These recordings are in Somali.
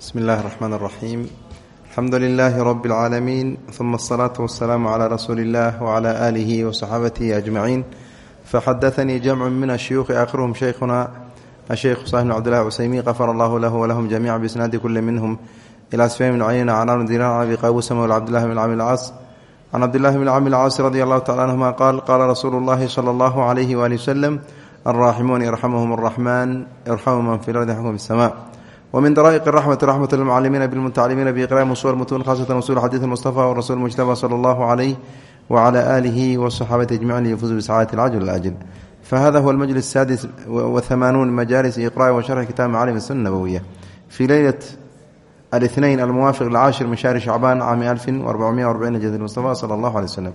bismi illahi raxmaan raxiim alxamdu lilaahi rabbi اlcaalamiin uma asalaatu wasalaamu calaa rasuuli illah wcala aalihi wasaxaabatihi ajmaciin faxadaanii jamcu min ashuyuuhi aakhiruhum sheykhuna asheykhu saxibn cbdillahi cuseymiin qafar allahu lahu walahum jamiica bisnaadi kulli minhum. Ilaa sfeymin cayna canaanu dinar abi qaabusama cabdillahi bn cami lcaas can cabdillahi bn cami lcaasi radi allahu tacala anhuma qaal qaala rasuulu llahi sala allahu calayhi waali wasalam alraaximuun irxamahum araxmaan irxamu man fi lardi xakum sama wmin daraa'iq raxmati raxmat lmucalimiina bilmutacalimiina biiqraam usul mutuun khasatan usul xadiid mustafa warasul mujtaba sala allahu calayh wacala aalihi wasaxaabati ajmacin liyafuuzu bisacaadati alcajl alajl fahada huwa almajlis saadis wahamaanuun majaalis iqra'i wa sharxi kitaab macaalim sunna nabowiya fii leylat alithnain almuwaafiq lcaashir min shahri shacbaan caami alfin warbacumiya arbacin hijrat mustafa sala allahu alay waslem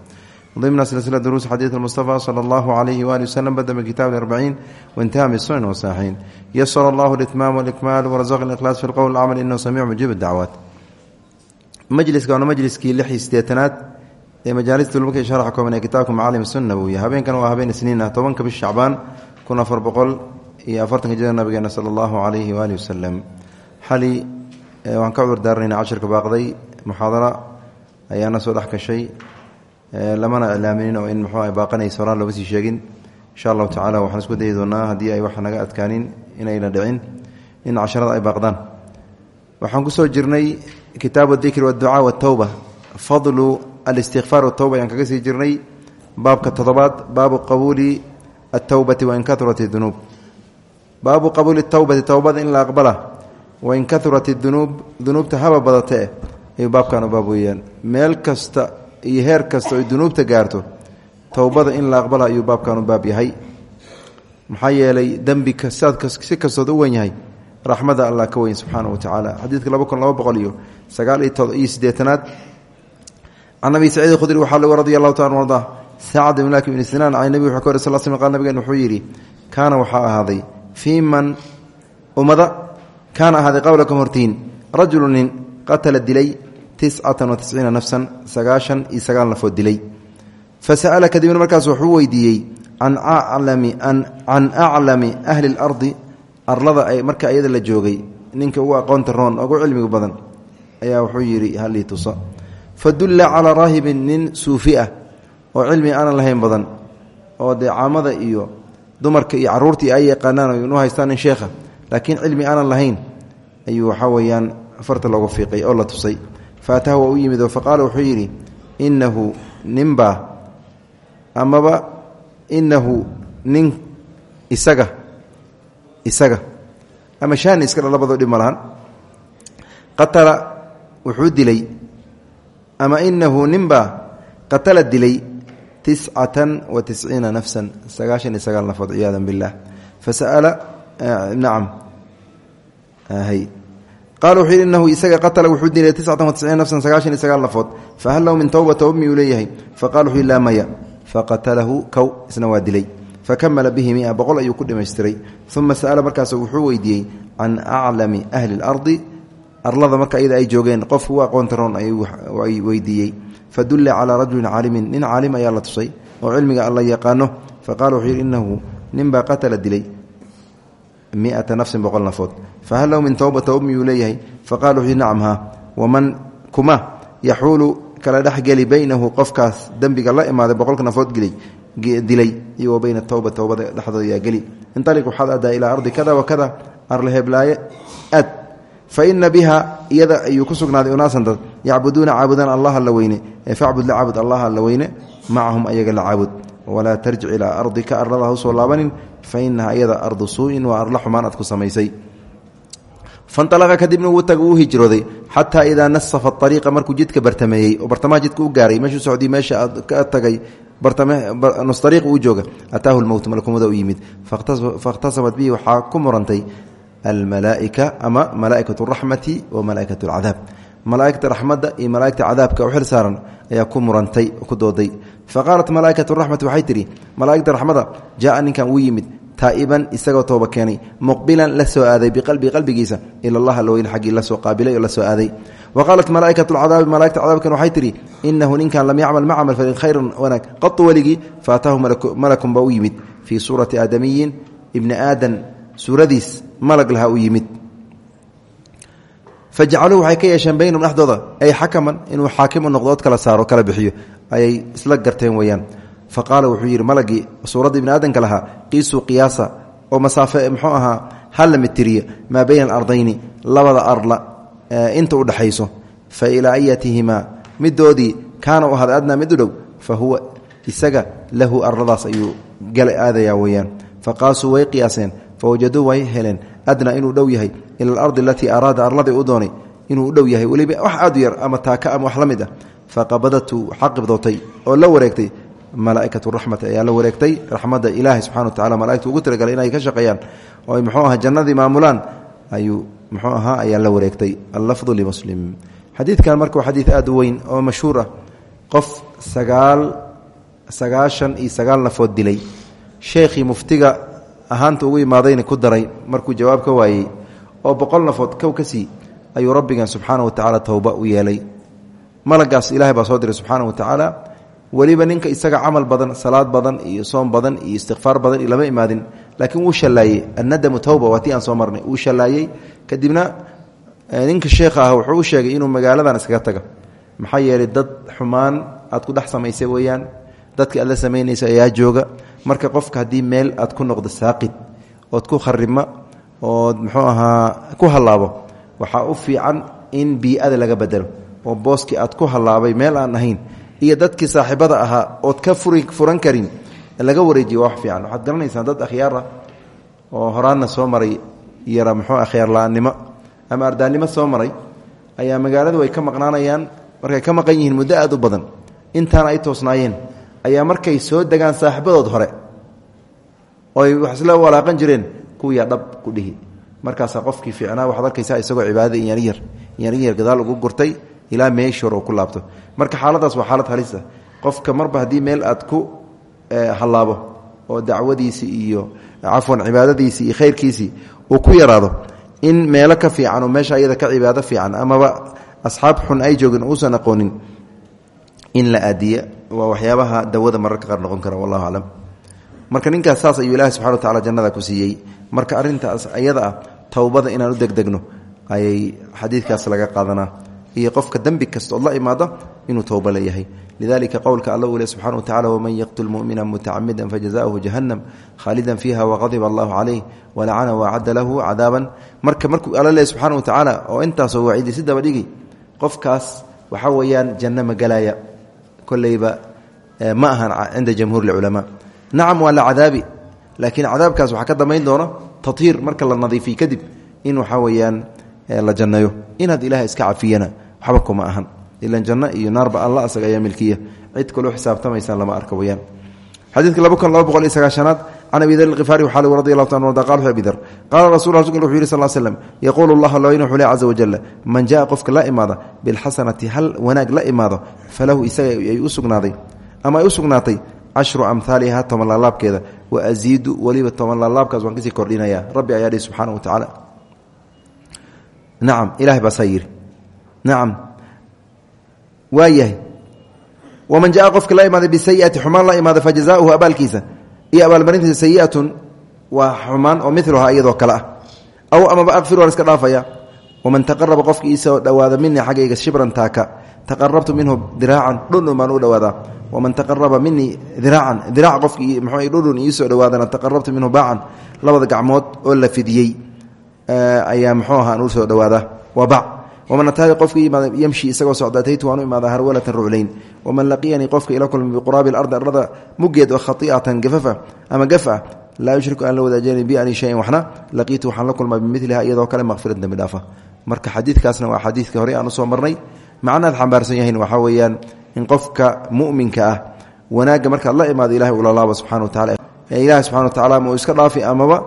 ضمن سلسلة دروس حديث المصطفى صلى الله عليه وآله وسلم بدأ بكتاب الأربعين وانتهى من السنن والصحيحين يسر الله الإتمام والإكمال ورزق الإخلاص في القول والعمل إنه سميع مجيب الدعوات مجلس كان مجلس كي لحي ستيتنات ee majaalista lulka sharaxa kooban ee kitaabka macaalim sunna buu yahay habeenkan waa habeen isniin ah tobanka bish shacbaan kun afar boqol iyo afartanka jira nabigeena sala allahu calayhi waalihi wasalam xali waan ka cudur daaranaynaa cashirka baaqday muxaadara ayaana soo dhex gashay lamana iclaaminin oo in muxuu ay baaqanaysa horaan looma sii sheegin. Insha allahu tacala waxaan isku dayi doonaa haddii ay wax naga adkaanin inayna dhicin in casharada ay baaqdaan. Waxaan ku soo jirnay kitaabu dikri waadducaa watawba fadlu alistikfaar watawba ayaan kaga sii jirnay. Baabka toddobaad baabu qabuuli atawbati wain kahurat dunuub baabu qabuuli tawbati towbada in la aqbala. Wain kahurat dunuub dunuubta haba badate ayuu baabkan u baab meel kasta iyo heer kasta oy dunuubta gaarto towbada in la aqbala ayuu baabkan u baab yahay. Maxaa yeelay dembi si kastood u yahay raxmada allah ka weyn subxaana wa tacaala. Xadiidka laba kun laba boqol iyo sagaal iyo siddeetanaad. Can abi saciid khudri waxaa lagu radi allahu taala arda sacad ibn laki ibn sinaan can nebi wuxuu ka wari sal sl qal nabigeen wuxuu yidhi kaana waxaa ahaaday fii man ummada kaana ahaaday qowlakum hortiin rajulu nin qatala dilay tiscatan wa tisciina nafsan sagaashan iyo sagaal nafood dilay. Fa sa'ala kadibna markaas wuxuu weydiiyey can aclami can aclami ahli اlardi arlada marka iyada la joogay ninka ugu aqoonta roon ugu cilmiga badan ayaa wuxuu yidhi halii tusa fadulla calaa raahibin nin suufi ah oo cilmi aanan lahayn badan oo dee caamada iyo dumarka iyo caruurtii ay yaqaanaan inu haystaan nin sheekha laakiin cilmi aanan lahayn ayuu waxaa farta looga fiiqay oo la tusay faataha waa u yimid oo faqaala wuxuu yidhi innahu ninbaa amaba innahu nin isaga isaga. Ama shaani iskale labadoo dhib ma lahan. Qatala wuxuu dilay ama inahu ninbaa qatala dilay tiscatan wa tisciina nafsan sagaashan iyo sagaal nafood ciyaada biاllah fasa'ala nacam qaala wuxuu yidhi inahu isaga qatala wuxuu dilay tiscatan wa tisciina nafsan sagaashan iyo sagaal nafood fahal lahu min towba towba miyuu leeyahay faqala wuxuu yidhi laa maya faqatalahu kow isna waa dilay fakamala bihi mia boqol ayuu ku dhamaystiray uma sa'ala markaas wuxuu weydiiyey can aclami ahli اlardi arlada marka iyada ay joogeen qofku u aqoonta roon ay weydiiyey fadulla calaa rajulin caalimin nin caalim ayaa la tusay oo cilmiga alla yaqaano faqala wuxuu yidhi inahu ninbaa qatala dilay miata nafsin boqol nafood fahal lahu min towba towb miyuu leeyahay faqala wuxuu yidhi nacam haa waman kuma yaxuulu kala dhexgeli baynahu qofkaas dembiga la imaaday boqolka nafood dilay iyo wa bayna towba towbada dhexdooda yaa geli inaliq waxaad adaa ilaa ardi kada wa kada arle heblaaye aad faina biha iyada ayuu ku sugnaaday unaasan dad yacbuduuna caabudaan allaha la weyne ee facbud la caabud allaha la weyne macahum ayaga la caabud walaa tarjic ilaa ardika arlada hausoo laabanin fa inaha iyada ardu suu'in waa arla xumaan aad ku samaysay. Fanalaqa kadibna wuu taga uu hijrooday xataa idaa nasafa ariiqa markuu jidka bartameeyey oo bartamaha jidka u gaaray meeshuu socday meesha ka tagay nusariiq uu jooga ataahu lmowt malkumada u yimid. Fakhtasamat bihi waxaa ku murantay almalaaika ama malaa'ikat raxmati wa malaa'ikat alcadaab. Malaaigta raxmadda iyo malaaigta cadaabka u xil saaran ayaa ku murantay ku dooday. Fa yimid taa'iban isagoo tooba keenay muqbilan la soo aaday biqalbii qalbigiisa ila allah alweyn xaggii la soo qaabilay oo la soo aaday. Wa qaalat malaa'ikat alcadaabi malaigta cadaabkan waxay tidhi inahu ninkan lam yacmal ma camal falin khayran wanaag qatu weligii faataahu malakun baa u yimid. Fii suurati aadamiyin ibni aadan suuradiis malag lahaa u yimid. Fajacaluu waxay ka yeesheen baynahum dhexdooda ay xakaman inuu xaakim u noqdo kala saaro kala bixiyo. Ayay isla garteen weeyaan fa qaala wuxuu yidhi malagii suuradda ibni aadanka lahaa qiisuu qiyaasa oo masaafe muxuu ahaa hala mitiriya maa bayna alardayni labada arla inta udhexayso fa ilaa ayatihimaa midoodii kaana u ahada adnaa fa huwa isaga lahu arladaas ayuu gala aadayaa weeyaan. Fa qaasuu way qiyaaseen fa wajaduu way heleen adnaa inuu dhow yahay ila alardi alatii araada arladii u doonay inuu u dhow yahay weliba wax aad u yar ama taaka ama wax la mid ah. Faqabadatu waxaa qibdootay oo la wareegtay malaaikatu raxmati ayaa la wareegtay. Raxmadda ilaahay subxana wa tacala malaigtu ugu talagalay inay ka shaqeeyaan. Oo ay muxuu aha jannadii maamulaan? Ayuu muxuu ahaa ayaa la wareegtay. Allafdu limuslim xadiidkan marka waa xadiid aad u weyn oo mashhuur ah. Qof sagaal sagaashan iyo sagaal nafood dilay. Sheekhii muftiga ahaanta ugu imaadayna ku daray. Markuu jawaab ka waayey oo boqol nafood kow ka sii ayuu rabbigan subxaana wa tacaala towba u yeelay. Malagaas ilahay baa soo diray subxaana wa tacaala weliba ninka isaga camal badan salaad badan iyo soom badan iyo istikfaar badan iyo lama imaadin. Laakiin wuu shallaayey. Annadamu towba waa tii aan soo marnay. Wuu kadibna ninka sheekha ah wuxuu sheegay inuu magaaladan iskaga taga maxaa yeelay dad xumaan aad ku dhex samaysay weeyaan. Dadka aad la ayaa jooga. Marka qofka haddii meel aad ku noqdo saaqid ood ku kharima ood muxuu ahaa ku hallaabo waxaa u fiican in bii'ada laga bedelo oo booskii aad ku hallaabay meel aan ahayn iyo dadkii saaxiibada ahaa ood ka furan karin laga wareejiyo waa wax fiican. Waxaad garanaysaan dad akhyaar ah oo horaanna soo maray yara muxuu akhyaar la'aannimo ama ardaannimo soo maray ayaa magaaladu ay ka maqnaanayaan markay ka maqan yihiin muddo aad u badan. Intaana ay toosnaayeen ayaa markay soo degaan saaxiibadood hore oy wax isla walaaqan jireen kuwiyaa dhab ku dhihi. Markaasaa qofkii fiicnaa waxaad arkaysaa isagoo cibaadada inyanyar inyanyar gadaal ugu gurtay ilaa meeshor ku laabto. Marka xaaladaas waa xaalad halisa qofka marba haddii meel aad ku hallaabo oo dacwadiisii iyo cafwan cibaadadiisii iyo khayrkiisii uu ku yaraado in meelo ka fiican oo meesha ayada ka cibaado fiican amaba asxaab xun ay joogin uusan aqoonin in la aadiya. Waa waxyaabaha dawada mararka qaar noqon kara wallahu aclam. Marka ninkaas saas ayuu ilahi subxana wa tacala jannada ku siiyey. Marka arrintaas ayada ah inaan u degdegno ayay xadiidkaas laga qaadanaa iyo qofka dembi kasta la imaado inuu towba leeyahay lidalika qowlka alla uu le subxana wa tacala waman yaqtul mumina mutacamida fajazaؤuhu jahannam khaalidan fiiha waqadiba allahu calayh walacana waacadda lahu cadaaban marka markuu alla le subxana wa tacaala oo intaasoo waciidi si daba dhigi qofkaas waxaa weeyaan janno ma gelaya koleyba ma ahan cinda jamhuur culamaa. Nacam waa la cadaabi laakiin cadaabkaas waxaa ka dambayn doona tahiir marka la nadiifiy kadib in waxaa weeyaan la cafiyana waxba kuma ahan. Ilan janno iyo naarba alla asaga ayaa milkiya. Cid kaloo xisaabtamaysaan lama arka weyaan. Xadiidka laba kun laba boqol iyo sagaashanaad can abi dar alkhifaari waxaa radi allahu ta arda qal abi dar qaala rasul rasulka wuxu yiri sal l slem yaquulu llahu laweyne wuxuu le caza man jaa qofka la imaada bilxasanati hal wanaag la imaado falahu isaga ay u ama ay u sugnaatay cashru amhaaliha toban wa asiidu weliba toban laalaabkaas waan ka sii kordhinaya rabbi ayaa dhihi wa tacaala nacam ilahay baa saa yidhi nacam waa yahay waman jaa qofka la imaada bisayiati xumaan la imaada fajazauhu abaalkiisa. Iyo abaalmarintiisa sayiatun waa xumaan oo miluhaa iyadoo kale ah. Aw amaba akfir waan iska dhaafaya waman taqaraba qofka iisoo dhowaada minii xaggayga shibran taaka taqarabtu minhu diraacan dhundhun baan u dhowaadaa waman taqaraba minii diraacan diraac qofki mxuu dhundhun iisoo dhowaadana taqarabtu minhu baacan labada gacmood oo la fidiyey ayaa muxuu ahaa waman ataani qofka imaada yamshi isagoo socda ataytu waan u imaadaa harwalatan ruclayn waman laqiyanii qofka ila kulma biquraabi alardi arlada muggeed oo khai'atan gafafa ama gaf ah laa yushriku aan la wadaajana bi ani shayin waxna laqiitu waxaan la kulmaa bimiliha iyadoo kale maqfirat dembi dhaafa marka xadiidkaasna waa xadiidka horey aan u soo marnay macnaad xambaarsan yahayn waxaa weeyaan in qofka mu'minka ah wanaagga markaad la imaado ilahay ulalaaba subxana wa tacala ilahi subxana wa tacala ma uu iska dhaafi amaba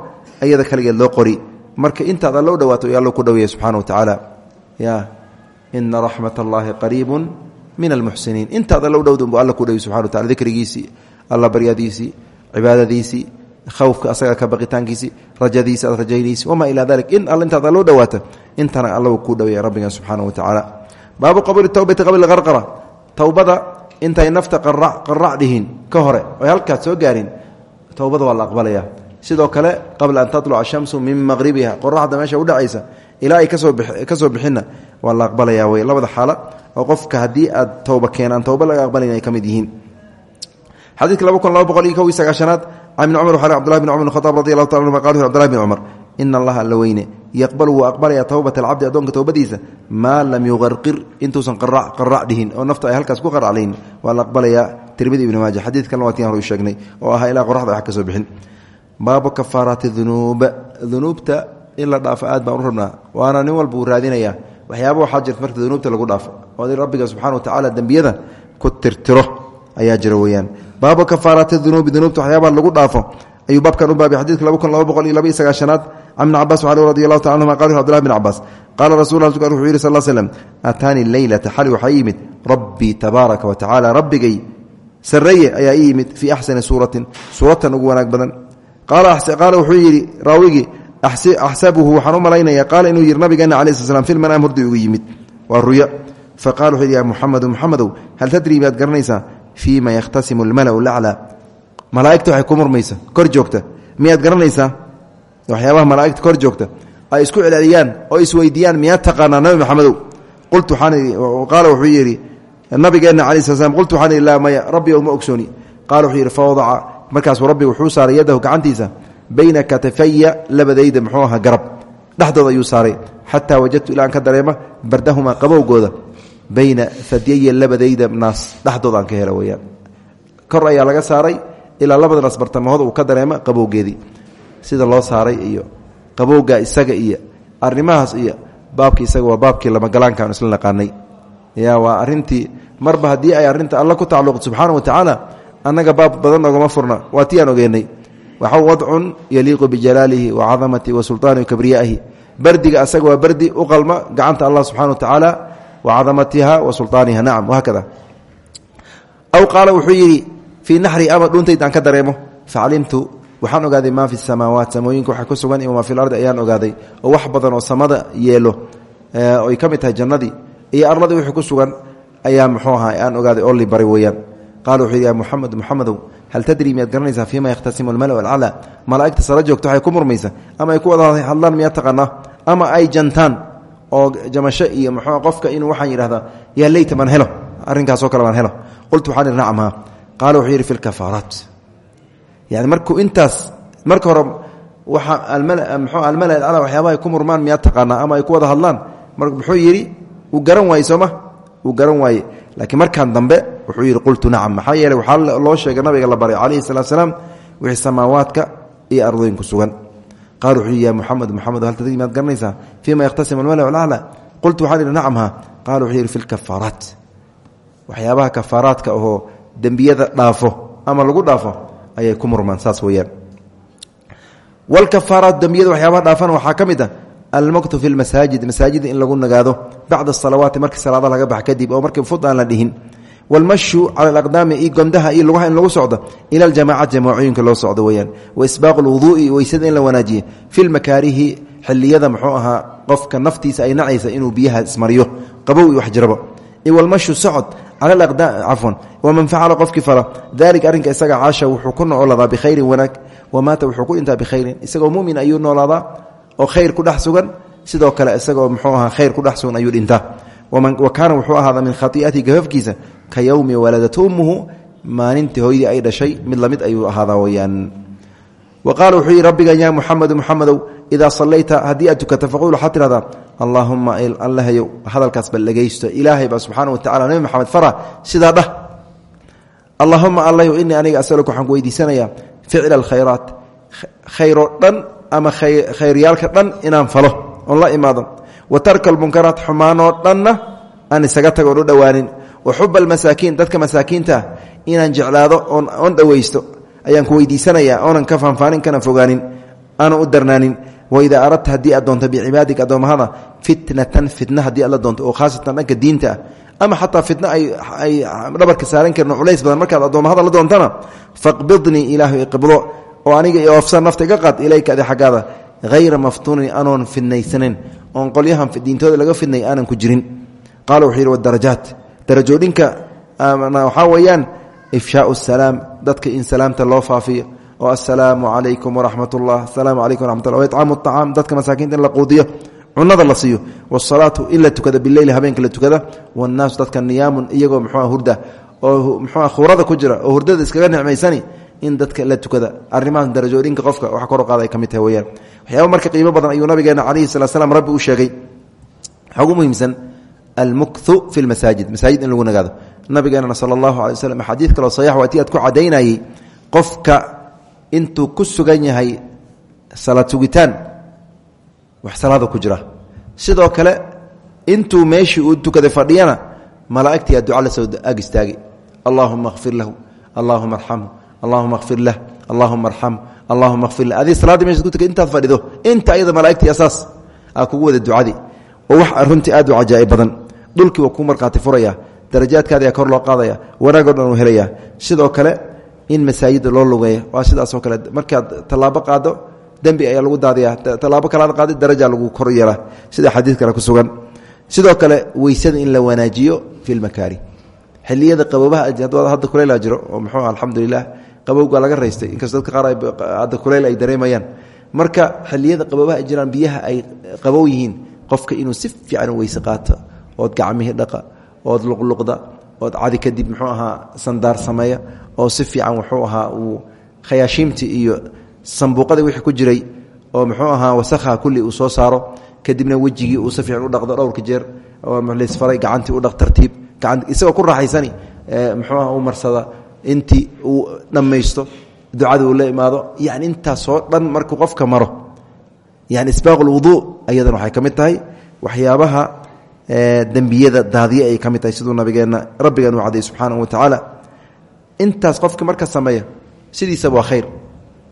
iyada kaligeed loo qori marka intaad subxana tacaala ya ina raxmat allahi qariibu min almuxsiniin intaad alla u dhowdunbu alla ku dhawi subxana wa tacala dikrigiisii alla baryadiisii cibaadadiisii khawfka asaga ka baqitaankiisii rajadiisi aad rajaynaysi wamaa ilaa dalik in all intaad alla u dhawaata intana alla ku dhaweeya rabbigan subxaana wa tacaala baabu qabuuli towbati qabla qarqara towbada intay nafta qarac dhihiin ka hore oy halkaas soo gaarin towbada waa la aqbalaya sidoo kale qabla an tatluca shamsu min maqribiha qoraxda meesha udhacaysa ilaa ay ka soo bixinna waa la aqbalaya wey labada xaala oo qofka haddii aad towba keenaan towba laga aqbalin ay yihiin. Xadiidka laba kun laba boqol iyo kow sagaashanaad can ibni cumar waxaa cbdullahi bin cumar bn khataab radi allahu taala anuma qal cbdullahi bin cumar ina allaha alla weyne yaqbalu wuu aqbalaya towbata alcabdi addoonka towbadiisa maa lam yuqarqir intuusan qarac dhihin oo nafta ay halkaas ku qaraclayn waa la aqbalayaa tirmidi ibni maaja. Xadiidkan waa tiin hor u oo ahaa ilaa qoraxda wax ka bixin. Baabu kafaaraati dunuub dunuubta in la dhaafo aad baan u rabnaa. Waana nin walba uu raadinayaa waxyaaba jirta marka dunuubta lagu dhaafo. Oo rabbiga subxana wa tacala dembiyada ku tirtiro ayaa jira weyaan baabu kafaaraati dunuubi dunuubta waxyaabaha lagu dhaafo. Ayuu baabkan u baabay xadidka laba kun laba boqol iyo laba iyo sagaashanaad. Can ibni cabas waxaa radi allahu taala anhuma qal cbdullahi bn cabaas qaala rasul wuxuu yihi sal slm aataanii leylata xali waxaa wa tacala rabbigay sarreeye ayaa ii yimid fii axsani suuratin suuratan ugu wanaag badan. Qaala wuxuu yidhi raawigii axsabuhu waxaan u malaynaya qaala inuu yidhi nabigeena cala sl filmanaam hurdi ugu yimid. Waa ruya. Faqala wuxuu ya muxamedu muxamedow hal tadrii miyaad garanaysaa fii ma yakhtasimu almalau laclaa malaa'igta waxay ku murmaysa kor joogta. Miyaad garanaysaa waxyaabaha malaa'igta kor joogta. Ay isku celceliyaan oo isweydiiyaan miyaad taqaanaa nabi maxamedow qaala wuxuu yidhi nabigeenna cala sl qultu waxaan idhi laa maya rabbi uma ogsooni. Qaala wuxuu yidhi fawadaca markaasuu rabbigu wuxuu saaray yadahu gacantiisa bayna katifaya labadayda muxuu ahaa garab. Dhexdooda ayuu saaray. Xataa wajadtu ilaa aan ka dareema bardahumaa qabowgooda bayna hadyaya labadayda naas dhexdooda aan ka hela weyaan kor ayaa laga saaray ilaa labada naas bartamahooda uu ka dareema qabowgeedii. Sida loo saaray iyo qabowga isaga iyo arrimahaas iyo baabki isaga waa baabkii lamagalaanka aan isla naqaanay. Ya waa arintii marba haddii ay arrinta alla ku tacalluqdo subxaana wa tacaala annaga baab badan oogama furna waxa wadcun yaliiqu bijalaalihi wa cadamatihi wa sulطaanihi kabriyaahi. Bardiga asaga waa bardi u qalma gacanta allah subxana wa tacaala wa cadamatiha wa sulطaaniha nacam wahakada aw qaala wuxuu yidhi fii ama dhuuntayda aan ka dareemo. Facalimtu waxaan ogaaday maa fi samaawaat samooyinka waxa ku sugan iyo maa fi lardi ayaan ogaaday. Oo wax badan oo samada yeelo oy ka mid tahay jannadii iyo arladii wixii ku sugan ayaa muxuu ahaa aan ogaaday oo li baray weeyaan. Yidhi ya muxamed muxamedow hal tadrii miyaad garanaysaa fiima yakhtasimu almala alclaa malaa'igta sala joogta waxay ku murmaysa ama ay ku wada hadlaan miyaad taqaanaa ama ay jantaan oo jamasho iyo muxuu qofka inuu waxaan yidhahdaa yaa leyta baan helo arrinkaasoo kale baan helo qultu waxaan idhi nacam haa qaala wuxuu yidhi fi lkafaaraat yani markuu intaas marka hore waxa mxuu almala alclaa waxyaabaha ay ku murmaan miyaad taqaanaa ama ay ku wada hadlaan muxuu yidhi uu garan waaye sooma uu garan waaye laakiin markaan dambe wuxuu yidhi qultu nacam. Maxaa yeeley waxaa loo sheegay nabiga la baray calayhi salatu salaam wixii samaawaadka iyo ardooyinku sugan. Qaal wuxuu yidhi ya muxamed hal tadri maad garanaysaa fiima yakhtasimu almala alclaa qultu waxaan idhi nacam ha. Qaala wuxuu yidhi fi lkafaaraat waxyaabaha kafaaraadka ahoo dembiyada dhaafo ama lagu dhaafo ayay ku murmaan saas weeyaan. Walkafaaraat dembiyada waxyaabaha dhaafana waxaa ka almaktu fi lmasaajid masaajida in lagu nagaado bacda asalawaati markii salaada laga bax kadib oo markii fud aan la dhihin. Walmashu cala alaqdaami iyo gondaha iyo lugaha in lagu socdo ila aljamacati jamacooyinka loo socdo weyaan waisbaaqu lwuduui weysada in la wanaajiye fi lmakaarihi xiliyada muxuu ahaa qofka naftiisa ay nacaysa inuu biyaha ismariyo qabow iyo wax jiraba. Walmashu socod cala alaqdaam cafwan waman facala qofkii fala dalika arrinka isaga caasha wuxuu ku nooladaa bikhayrin wanaag wamaata wuxuu ku dhintaa bikhayrin oo khayr ku dhex sugan sidoo kale isagoo muxuu ahaa khayr ku dhex ayuu dhintaa wa kaana wuxuu ahaada min khaiati gafafkiisa ka yowmi waladat ummuhu maalintii hooydii ay dhashay mid la mid ayuu ahaadaa weyaan wa qaala wuxuu yidhi rabbigan yaa muxamedu muxamedow idaa sallayta haddii aad tukata faqul waxaad tidhahdaa allaahuma allahayow hadalkaas bal dhegaysto ilaahay baa subxaana wa tacala nebi maxamed fara sidaa dhah. Allaahuma allayow inii aniga asalka waxaan ku ama khayryaalka dhan inaan falo oon la imaado wa tarka almunkaraat xumaanoo dhanna aan isaga tago oon u dhowaanin wa xuba almasaakiin dadka masaakiinta ah inaan jeclaado oon dhowaysto ayaan ku weydiisanayaa oonan ka faanfaanin kana fogaanin aanan u darnaanin. Waidaa aradta haddii aad doonto bicibaadik addoommahada fitnatan fitna haddii aad la oo khaasatan dhanka diinta ama xataa fitna ay dhabarka saaran karin culays badan markaad addoommahada la doontana faqbidnii ilaahu iqibdo oo aniga oofsan nafta iga qaad ilayka adi xaggaada hayra maftuunin anoon fidnaysanayn oon qolyahan diintooda laga fidnay aanan ku jirin. Qaala wuxuu yidhi wadarajaat darajooyinka waxaa weeyaan ifshaau salaam dadka in salaamta loo faafiyo. Oo assalaamu calaykum waraxmat ullah asalaamu calaykum waraxmat ullah waicaamu acaam dadka masaakiinta in la quudiyo cunada la siiyo. Wsalaatu in la tukada bileyli habeenka la tukada. Wannaasu dadka niyaamun iyagoo mxua hurda oo mxua khurada ku jira oo hurdada iskaga nicmaysani in dadka la tukada. Arrimahaas darajooyinka qofka wax kor qaada ay ka mid tahay weyaan waxyaaba marka qiimo badan ayuu nabigeena calayhi salaa slam rabbi u sheegay. Waxaa ugu muhiimsan almukthu fi lmasaajid masaajid in lagu nagaado. Nabigeenana sala allahu alay waslm xadiid kaloo saxiix waa ti aad ku cadaynayey qofka intuu ku sugan yahay salaad sugitaan wax salaada ku jira. Sidoo kale intuu meeshii uu tukaday fadhiyana malaa'igtiyaa duca la soo ag istaagi. Allaahuma lahu allaahuma arxamhu allahuma kfir lah allahuma arxam allahuma kfir lah. Adii salaadii meesha ku tukay intaad fadhido inta ayada malaa'igtii asaas aa kugu wada ducadii oo wax runtii aad u cajaa'ib badan. Dhulkii waa kuu markhaati furaya darajaadkaadi aa kor loo qaadaya wanaagoo dhan uu helaya. Sidoo kale in waa qaado dembi ayaa lagu daadiya tallaabo kalaad qaadi daraja lagu kor yeela. Sida xadiid kale ku sugan. Sidoo kale weysada in la wanaajiyo fi lmakaari xiliyada qaboobaha hadda kuleyla jiro oo muxuu alxamdulilah qabowga laga raystay inkastoo dadka qaar hadda kuleyl ay dareemayaan. Marka xiliyada qaboobaha jiraan biyaha ay qabow yihiin qofka inuu si fiican weyse qaato ood gacmihii dhaqa ood luqluqda ood cadi kadib muxuu ahaa sandaar sameeya oo si fiican wuxuu ahaa uu khayaashiimtii iyo sambuuqadii wixii ku jiray oo muxuu ahaa wasakha kulli uu soo saaro kadibna wejigii uu si fiican u dhaqdo dhowrka jeer oo lisfaray gacantii u dhaq tartiib isagoo ku raaxaysani muxuu aha u marsada intii uu dhammaysto ducada uu la imaado yani intaasoo dhan markuu qofka maro. Yani isbaaq lwuduu ayadana waxay ka tahay. Waxyaabaha dembiyada daadiye ay ka mid tahay siduu nabigeenna rabbigan uu cadayy subxaanahu watacaala intaas qofka marka sameeya sidiisaba waa khayr.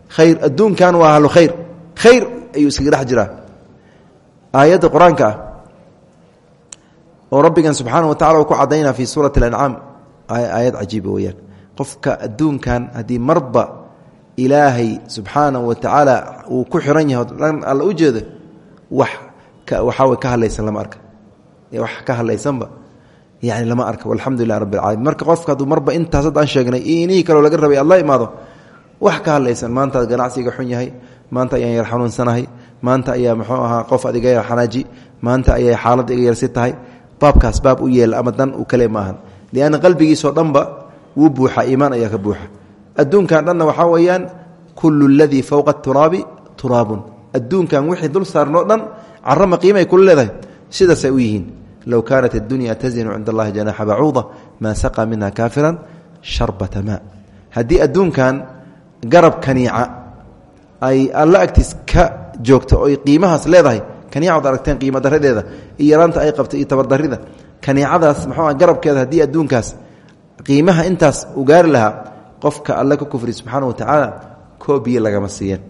Khayr adduunkan waa ahlu khayr. Khayr ayuu iskaga dhex jiraa. Aayadda ah oo rabbigan subxaana wa tacala uu ku cadaynaa fi suurati alancaam aayad cajiiba weyaan qofka adduunkan haddii marba ilaahay subxaana wa tacaala uu ku xiran yahay dhan alla u jeedo wax waxaa ka hadlaysan lama arka. Wax ka hadlaysanba yani lama arka. Alxamdu lilah rabbi alcalamin marka qofka hadduu marba intaas haddaan sheegnay inihii kaleo laga rabay alla imaado wax ka hadlaysan. Maanta ganacsiga xun yahay maanta ayaan yar xanuunsanahay maanta ayaa muxuu ahaa qof adiga yar xanaaji maanta ayay xaaladda iga yarsi tahay baabkaas baab u yeel ama dan u kale maahan. Lianna qalbigiisoo dhanba wuu buuxa iimaan ayaa ka buuxa. Adduunkan dhanna waxaa weeyaan kullu ladii fowqa turaabi turaabun. Adduunkan wixii dul saarnoo dhan carama qiimay kula leedahay sidaasay u yihiin. Low kaanat addunya tazinu cinda allahi janaxa bacuuda maa saqaa minha kaafiran sharbata maa. Haddii adduunkan garab kaniica ay alla agtiis ka joogto oy qiimahaas leedahay kaniicad aragteen qiimo daradeeda iyo yaraanta ay qabto iyo tabardarida kaniicadaas muxuu garabkeeda haddii adduunkaas qiimaha intaas u gaari lahaa qofka alle ka kufri subxaana wa tacaala koo biyo lagama siiyeen.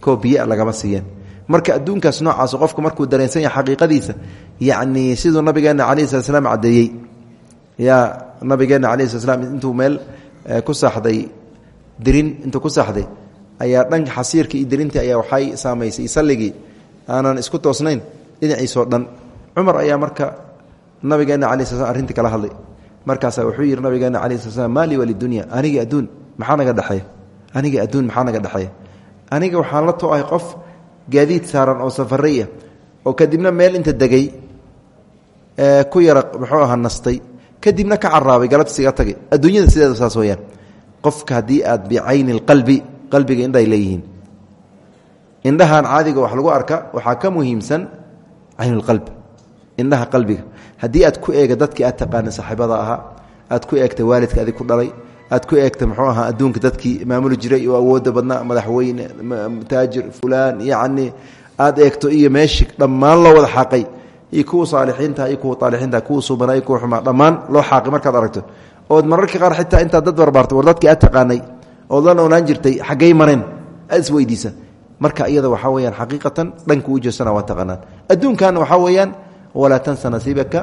Koo lagama siiyeen. Marka adduunkaas noocaas qofku markuu dareensan yahay xaqiiqadiisa yacnii siduu nabigeena calayhi sala slam caddeeyey. Yaa nabigeena calayhi sala slam intuu meel ku saaxday dirin intuu ku saaxday ayaa dhanka xasiirka iyo dirintii ayaa waxay saamaysay salligii. Aanan isku toosnayn dhinaciisoo dhan. Cumar ayaa marka nabigeena cala sl slam arrintii kala hadlay markaasaa wuxuu yidhi nabigeena cala sl slam maali walidunya aniga adduun maxaa naga aniga adduun maxaa naga dhexeeya? Aniga waxaan la to ahay qof gaadiid saaran oo safaray ah oo kadibna meel inta degay ku yara muxuu ahaa nastay. Kadibna ka caraabay galabsiga tagay. Adduunyada sideeda saas weyaan qofka haddii aad bicayni lqalbi qalbiga indhaay leeyihiin. Indhahan caadiga wax lagu arka waxaa ka muhiimsan caynulqalbi indhaha qalbiga. Haddii aad ku eega dadkii aad taqaana saaxiibada ahaa aad ku eegta waalidka adig ku dhalay aad ku eegta muxuu ahaa adduunka dadkii maamuli jiray oo awooda badnaa madaxweyne taajir fulaan yacni aad eegto iyo meeshii dhammaan loo wada xaaqay. Iyo kuwa saalixiinta iyo kuwa aalixiinta kuwa subanaa iyo xumaa. Dhammaan loo xaaqay markaad aragto. Ood mararka qaar xitaa intaad dad barbaarto war aad taqaanay ood la noonaan jirtay xaggay mareen aad marka iyada waxaa weyaan xaqiiqatan dhanka u jeesana waa taqaanaan. Adduunkan waxaa weeyaan walaa tansa nasiibaka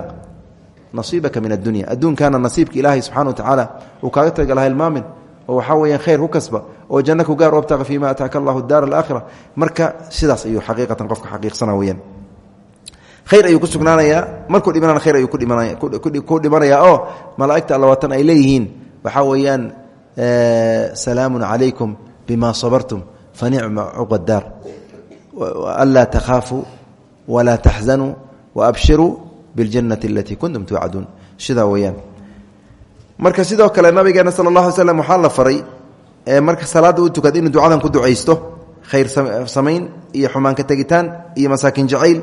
nasiibaka min addunya. Adduunkaana nasiibka ilaahay subxana wa tacaala uu kaaga tagalaha ilmaamin oo waxaa weyaan khayr ku kasba oo janno ku gaar wabtaqa fii ma ataaka allahu daar alaakhira. Marka sidaas ayuu xaqiiqatan qofka xaqiiqsana weyaan khayr ayuu ku sugnaanayaa markuu dhimanana khayr ayuu ku dhimanayaa oo malaa'igta allawaatan ay leeyihiin. Waxaa weeyaan salaamu calaykum bima sabartum fanicma cuqadaar anlaa takhaafuu walaa taxzanuu waabshiruu biاljannati alatii kuntum tuucaduun sidaa weyaan marka sidoo kale nabigeena sala اllah alay slam waxaa la faray marka salaadda u tukada inuu ducadan ku ducaysto khayr samayn iyo xumaanka tegitaan iyo masaakin jacayl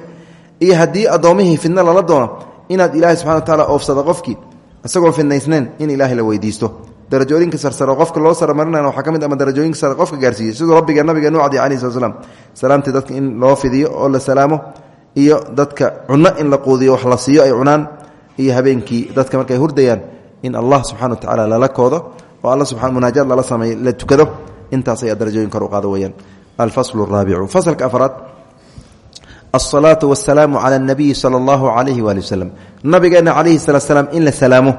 iyo haddii addoommihii fidno lala doono inaad ilaahay subxana wa taala oofsado qofkii isagoo fidnaysneen in ilaahay la weydiisto darajooyinka sarsare oo qofka loo saramarinaya waxaa ka ama darajooyinka sare qofka gaarsiiyey rabbiga nabiga nuucdi alayh slat slam salaamtii dadka in loo fidiyo oo la salaamo iyo dadka cunno in la quudiyo wax la siiyo ay cunaan iyo habeenkii dadka markay hurdayaan in allah subxana wa tacaala lala koodo oo alla subaa munaajaad lala sameey la tukado intaas ayaa darajooyin kor u qaado weyaan alfasl raabicu faslka afraad alsalaatu wasalaamu cala anabiyi sala allahu calayhi waali wasalam nabigeena calayhi salaa slaam in la salaamo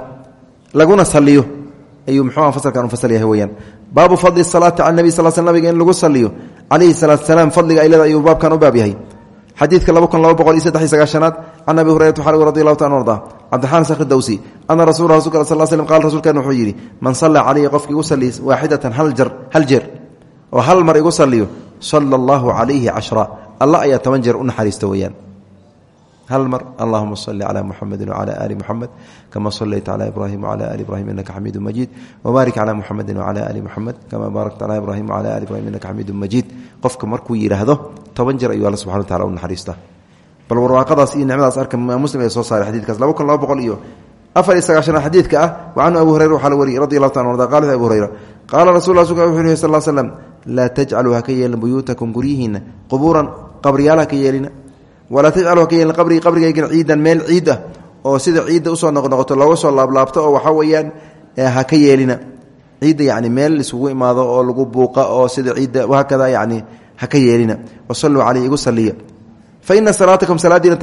laguna saliyo ayuu muxuuha fasalkan u fasal yahay weyaan baabu fadli salaati cala nabi sal sl nabiga in lagu saliyo calayhi salaatu fadliga ay leeda u baab yahay xadiidka laba kun laba boqol iyo saddex iyo sagaashanaad can abi hurayrata waxaa radi allahu taala arda cabdiraxmaan sakhr dawsi ana rasula rasulka sal slm qala rasuulkan wuxuu yidhi man sallaa calayhi qofki igu saliy waaxidatan hal jar hal jeer oo hal mar igu saliyo sala allahu calayhi cashra allah ayaa toban jeer u naxariista hal mar allahuma sali cala muxamedi wcala ali muxamed kama salayta cala ibrahim wcala ali ibrahim inaka xamiidu majiid wbaarik cala muxamedi wcala ali muxamed kama baarakta cala ibrahim wcala ali ibrahim inaka xamiidu majiid qofka markuu yidhaahdo toban jeer ayuu alla subxana wa tacala u naxariista. Bal warwaaqadaas iyo nicmadaas arka muslim ee soo saaray xadidkaas laba kun laba boqol iyo afar iyo sagaashanaad xadiidka ah wa canhu abu hurayra waxaa la wariyey radi allahu taala arda qala abu hurayra qaala rasul la wuxuu yihi sal slam laa tajcaluu haka yeelin buyuutakum guryihiina qubuuran qabriyaal haka yeelina walaa tajcalu haka yeelin qabrii qabrigaygan ciidan meel ciid ah oo sida ciidda u soo noqnoqoto looga soo laablaabto oo waxaa weeyaan haka yeelina. Ciidda yani meel isugu imaado oo lagu buuqa oo sida ciidda hakada yani haka yeelina. Wasalluu caleyh igu saliya faina salaatakum salaadiina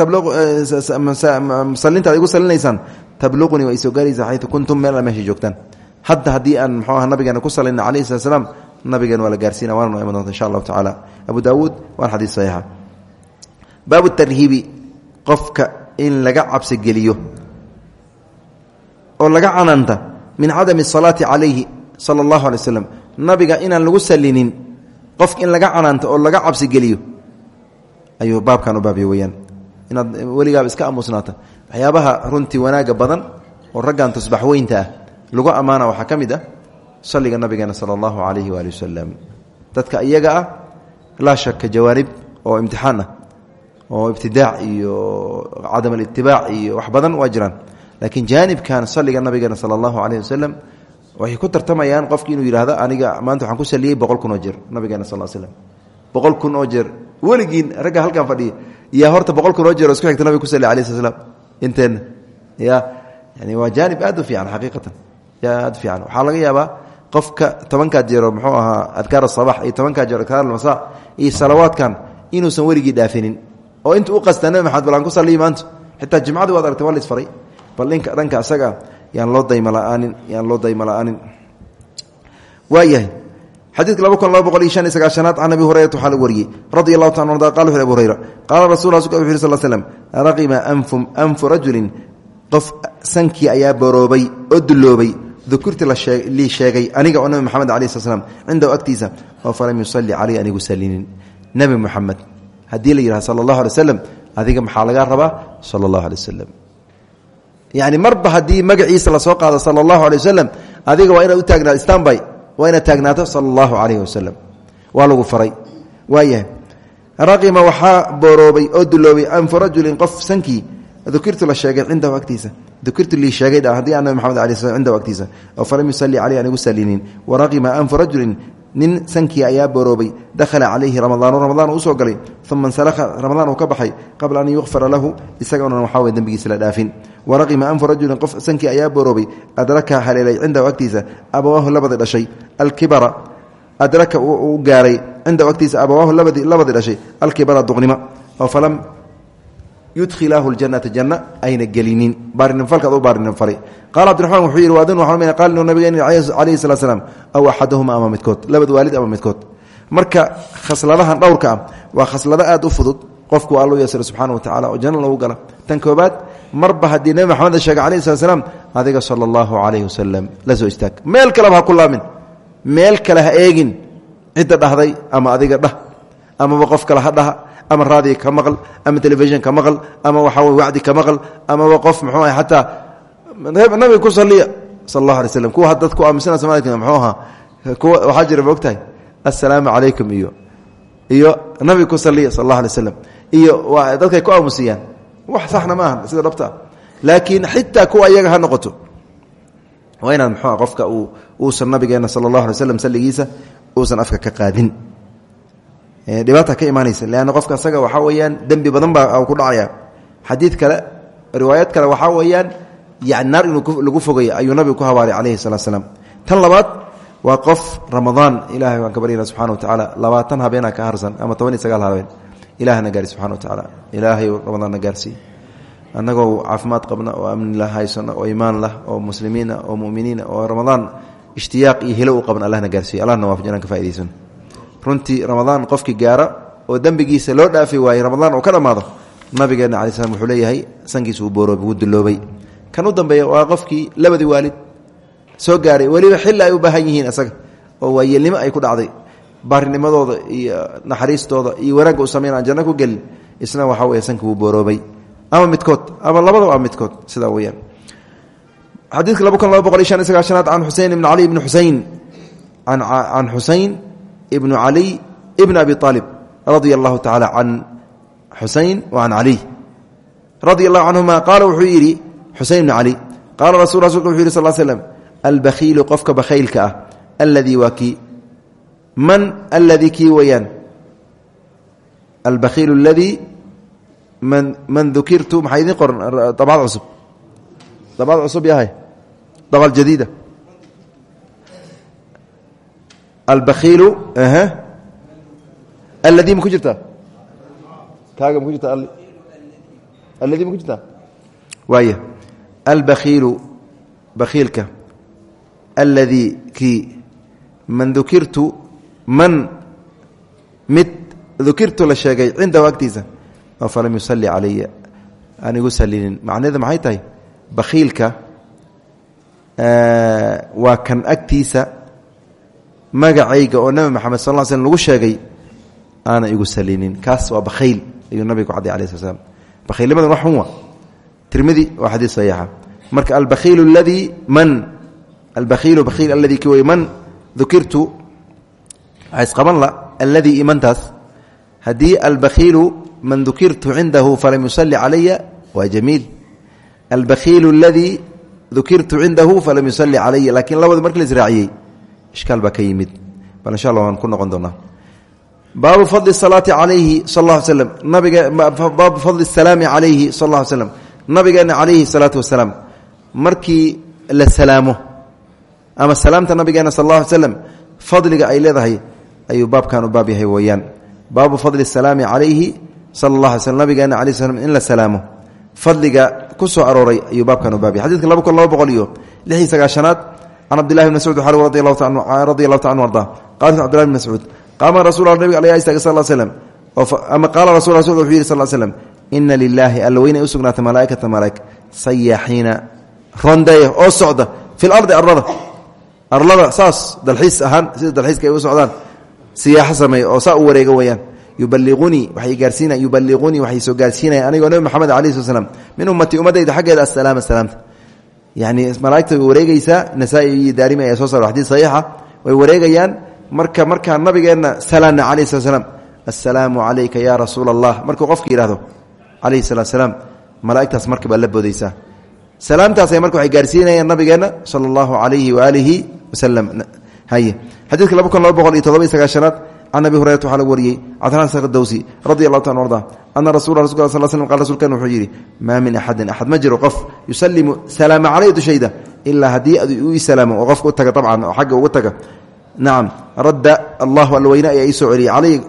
salinta ad igu salinaysaan tabluqunii waa isoo gaaraysa xayu kuntum meel meesha joogtaan. Hadda haddii aan mxuu aha nabigeena ku salina alayhi slat slaam nabigeena waa la gaarsiina waana noo abu daawuud waana baabu tarhiibi qofka in laga cabsigeliyo oo laga canaanta min cadami asalaati calayhi sala allahu alay waslam nabiga inaan lagu salinin qofka in laga canaanta oo laga cabsigeliyo ayuu baabkan u baabya weyaan inaad weligaaba iska amuusnaata waxyaabaha runtii wanaaga badan oo raggan tusbax weynta ah lagu ammaana waxaa ka mid ah salliga nabigeena sala allahu calayhi waali wasalam dadka iyaga ah laa shaka jawaanib oo imtixaan ah oo ibtidaac iyo cadam alitibaac iyo wax badan waa jiraan. Laakiin jaanibkan salliga nabigeena sala allahu calayhi wasalam ku tartamayaan qofki inuu yidhahdo aniga maanta waxaan ku saliyey boqol kun oo jeer nabigeena sal slm boqol kun oo jeer weligiin ragga halkan fadhiya yaa horta boqol kun oo jeer isku xigta nabig ku saliy alayh slat slam ya yani waa jaanib aad u fiican xaqiiqatan. Aad fiican. Waxaa laga yaabaa qofka tobankaa jeero muxuu ahaa adkaar asabax iyo tobankaa jeer adkaar almasa iyo salawaadkan inuusan weligii dhaafinin oo inta u qastaa nabi maxamed bal aan ku saliyi maanta. Xitaa jimcadii waad aragtay waa la isfaray bal dhanka asaga yaan loo dayma la'aanin yaan loo dayma la'aanin. Waayahay xadiidka laba kun laba boqol iyo shan iyo sagaashanaad can abi hurayrata waxaa lagu wariyey. Taala arda qala wuxu hurayra qaala rasul wuxu yiri sal raqima anfu anfu rajulin qof sankii ayaa boroobay oo duloobay dukurti sheegay aniga oo nabi moxamed alayh sl slam cindahu agtiisa oo falam yusalli caleyh anigu salinin nebi moxamed haddii la yidhaha sala allahu alay waslam adiga maxaa lagaa rabaa? Sala allahu alay wasalam yani marba haddii magaciisa la soo qaado allahu alay wasalam adiga waa inaad u taagnaa stanby waa inaad taagnaato sala allahu calayhi wasalam waa lagu faray. Waayahay raqima waxaa booroobay oo duloobay anfu rajulin qof sankii dukirtu la sheegay cindahu agtiisa. Dukirtu lii sheegay haddii aan nabi maxamed alay slam cindahu agtiisa. Oo falam yusalli caleyh aan igu salinin waraqima anfu rajulin nin sankii ayaa boroobay dakhala calayhi ramadaanu ramadaan u soo galay uma insalakha ramadaan uu ka baxay qabla an yukfara lahu isagoonan waxaa wey dembigiisa la dhaafin. Waraqima anfu rajulin qof sankii ayaa boroobay adraka haleelay cindahu agtiisa abawaahu labadi dhashay. Alkibara adraka uu gaaray cindahu agtiisa abawaahu labadi dhashay alkibara duqnimo. Oo falam yudkhilaahu ljanata janna ayna gelinin. Baarinimfalkaad u baarinimfalay qaala cabdiraxmaan wuxuu yidhi waadin waxaa qaal inuu nabigeena calayhi salatu slam aw axaduhuma ama midkood? Labad waalid ama midkood. Marka khasladahan dhowrka ah waa aad u fudud qofku allu yasira subxaana wa tacala oo janna lagu gala tan koobaad marba haddii nebi maxamed la sheegay calayhi salat slam adiga sala allahu calayhi wasalam la soo istaag. Eegin. Cidda dhahday ama adiga dhah amaba qof kale ha ama raadiga ka maqal ama telefishin ka maqal ama waxaa wey wacdi ka maqal amaba qof muxuu aha xataa nabiga ku saliya sal allahu alay slam kuwa ku aaminsana somalika muxuu ahaa kuwa waxaa jira ma ogtahay assalaamu calaykum iyo iyo nabiga ku saliya sal allah alay iyo dadkay ku aamusiyaan wax saxna ma sida dhabta. Laakiin xitaa kuwa iyaga ha noqoto. Waa inaad qofka uusan nabigeena sala allahu alay slam salligiisa uusan afka ka qaadin dhibaata ka imaanaysa leanna qofka asaga waxaa weeyaan dembi badan baa ku dhacaya. Xadiid kale riwaayad kale waxaa weeyaan yani naar inuu lagu fogaya ayuu nabigu ku habaaray calayhi salatu slam tan labaad waa qof ramadaan ilahay waan ka baryana wa tacaala labaatan habeena ka harsan ama toban iyo sagaal habeen ilahna gaari subxana wa tacaala ilaahay ramadaanna gaarsiiy annagoo caafimaad qabna oo amni la haysano oo imaan lah oo muslimiina oo muminiina oo ramadaan ishtiyaaq iyo hilo u qaban allahna gaarsiiyo allahna ka faidaysan runtii ramadaan qofkii gaara oo dembigiisa loo dhaafi waayey ramadaan oo ka dhammaado nabigeena cala slam wuxuu leeyahay sankiisa uu booroobay wuu duloobay. Kan u dambeeya waa qofkii labadii waalid soo gaaray weliba xilli ay u baahan yihiin isaga oo waayeelnimo ay ku dhacday baarinimadooda iyo naxariistooda iyo wanaagga u samayn aan ku gelin isna waxaa weeye sanka wuu booroobay. Ama midkood ama labadaba ama midkood sidaa weyaan xadiidka laba kun laba boqol iyo shan iyo sagaashanaad can xusein ibni cali ibni ibnu caliy ibn abi aalib radia allahu tacaala can xusein wa can caliy radia allahu canhuma qaala wuxuu yidhi xusein ibni cali qaala rasul rasulka wuxu yidhi sal slm albakhiilu qofka bakhaylka ah alladii waa kii man alladii kii weyaan albakhiilu aladii man man dukirtu maxaa idiin qoran dabcad cusub. Dabcad cusub yahay. Dabal jadiida albakhiilu alladii ma ku jirtaa kaaga ma ku jirta? Alladii ma ku jirtaa waaya albakhiilu bakhiilka alladii kii man dukirtu man mid dukirtu la sheegay cindahu agtiisa falam yusali calaya aan igu salinin macnaheeda maxay tahay? Bakhiilka waa kan agtiisa magacayga oo nabi maxamed sal l slm lagu sheegay aana igu salinin. Kaas waa bakhayl ayuu nabiga ku cadday alai sl slam bakhiilnimadan wax xun tirmidi waa xadiis saxiixa. Marka albakhiilu aladii man. Albakhiilu bakhiil alladii ki wey man. Dukirtu isqaban la alladii imantaas. Haddii albakhiilu man dukirtu cindahu falam yusali calaya waa jamiil. Albakhiilu aladii dukirtu cindahu falam yusali calaya laakiin labada marki la ishkaal baa ka yimid. Bal insha allah waan ku noqon doonaa. Baabu fadli salaati calayhi sal alla ly slam nabiga baabu fadli salaami calayhi sal alla ly slam nabigeena calayhi salaatu wasalaam markii la salaamo ama salaamta nabigeena sal alla ly slam fadliga ay leedahay ayuu baabkan u baab yahay weeyaan baabu fadli salaami calayhi sala allah alay slm nabigeena alay slam in la salaamo fadliga ku soo arooray ayuu baabkan u baab yahay. Xadidka laba kun laba boqol iyo can cabdillahi bn mascuud radi allahu ta anu arda qala cbdillahi bn mascuud qaama rasul nabiga ala istaaga sal slm ama qaala rasul rasul wuxuu yihi sal slm ina lilaahi alla weynay u sugnaatay malaaikata malaa'ig sayaaxiina rondeeya oo socda fi lardi arlada arlada saas dalxiis ahaan sida dalxiiska ay u socdaan siyaaxo sameeya oo saa u wareega weyaan yubaliunii waay gaarsiina yubaliunii waxay soo gaarsiinaya anigoo nabi maxamed alayh sl slam min ummatii ummadayda xaggeeda asalaam asalaamta yani malaaigta way wareegeysaa nasaa-i iyo daarimi ayaa soo marka markaa nabigeenna salaamna calayh slat slam assalaamu calayka ya rasuula allah markuu qofka yidhahdo calayhi salaat slaam malaaigtaas marka baa la boodeysaa salaamtaasay marka waxay gaarsiinayaan nabigeenna sala allahu calayhi waaalihi wasalam haye. Xadiidka laba kun laba boqol iyo todoba iyo sagaashanaad can abi hurayrata waxaa lagu wariyey cabdiraxman sakhdawsi radi allahu ta arda ana rasula rasulka sal slm qal rsulkan wuxuu yidhi maa min axadin axad ma jiro qof salaama caley dushayda ilaa haddii uu ii salaamo oo qofka u taga dabcan oo ugu taga. Nacam radda allahu alweyne ayaa ii soo celiyey caley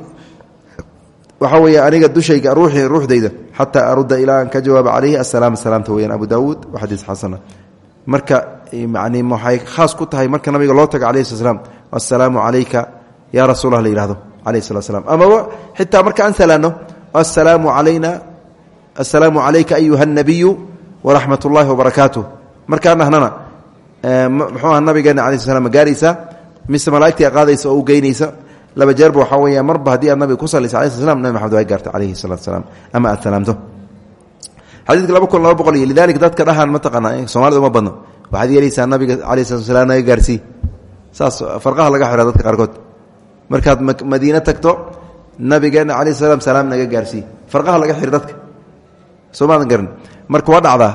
waxaa weeye aniga dushayga ruuxii ruuxdayda xataa arudda ilaa an ka jawaaba calayhi asalaam salaamta weyaan abu daawuud waa xadiis xasana marka yani waxay khaas ku tahay marka nabiga loo taga alayh slat slam assalaamu calayka ya rasuulah la yihahdo alayh salat slam amaba xitaa marka aan salaano assalaamu calayna assalaamu calayka ayuha nabiyu waraxmat ullahi wabarakaatu markaan nahnana muxuu aha nabigeena alai sl ma gaaraysa mise malaaigtii qaadaysa oo u laba jeerba waxaa weya marba haddii aad ku salisa ala sl nabi maxamed waa gaarta calayhi salaam ama aad salaamto. Laba kun laba boqol iyo lidalika dadka dhahaan mataqaana soomaalida uma badno. Waxaad yeelaysaa nabiga alai slat slam naga saas farqaha laga xira dadka qaarkood markaad madiine tagto nabigeena alai slam salaam naga gaarsii farqaha laga xira dadka. Soo maadan garan. Marka waa dhacdaa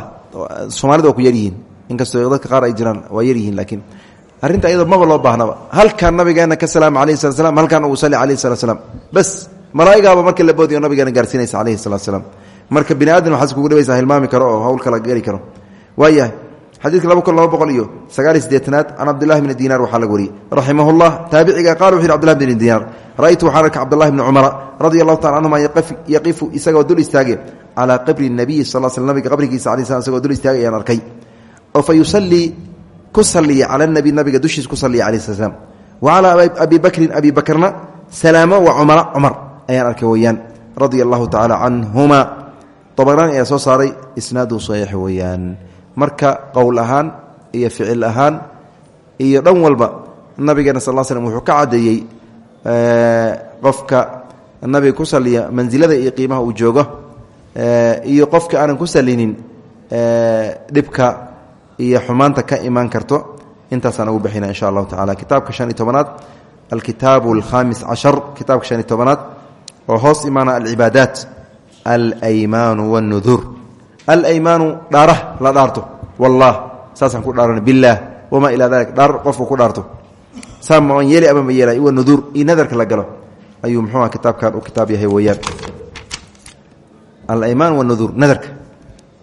soomaalida ku yaryihiin inkastoo dadka qaar ay jiraan waa yaryihiin laakiin arrinta iyadoo maba loo baahnaba halkaan nabigeena ka salaama alayhi salat slam halkaan uu sali alayhi salat slam bas malaa'igaaba marka la boodiyo nabigeena gaarsiinaysa alayhi salatu slam marka bini aadam waxaas kugu hilmaami karo oo hawl kala geli karo. Waayahay xadiidka laba kun laba boqol iyo sagaal iyo sideetanaad can cabdillahi bni diinaar waxaa laga wariyey raximah llah taabiciga qala wuxu yhi cbdillahi bni diinaar ra'aytu waxaan arka cabdillahi bni cumara radia allahu taala canhuma yaqifu isagoo dul istaage calaa qabri nabiyi sal sl nabiga qabrigiisa alai slam isagoo dul istaagay ayaan arkay. Oo fa yusallii ku saliya cala nabi nabiga dushiisa ku saliya alayh slat slam wa calaa abi bakrin abi bakrna salaamo wa cumara cumar ayaan arkay weeyaan radia allahu tacaala canhuma abaraani ayaa marka qowl ahaan iyo ficil ahaan iyo dhan walba nabigeena sal l slm wuxuu ka caddeeyey qofka nabiga ku saliya mansilada iyo qiimaha uu joogo iyo qofka aanan ku salinin dhibka iyo xumaanta ka imaan karto. Intaasaan ugu bixina insha allahu tacala kitaabka shan iyo tobanaad alkitaabu alkhamis cashar kitaabka shan iyo tobanaad oo hoos imaana alcibaadaat alaymaanu alaymaanu dhaarah la dhaarto wallah saasaan ku dhaaran bilaah wamaa ilaa dalik dhaar qofku ku dhaarto saa maan yeeli ama ma yeelay wa nuduur iyo nadarka la galo ayuu muxuuha kitaabkan u kitaab yahay weeyaan alaymaan wanuduur nadarka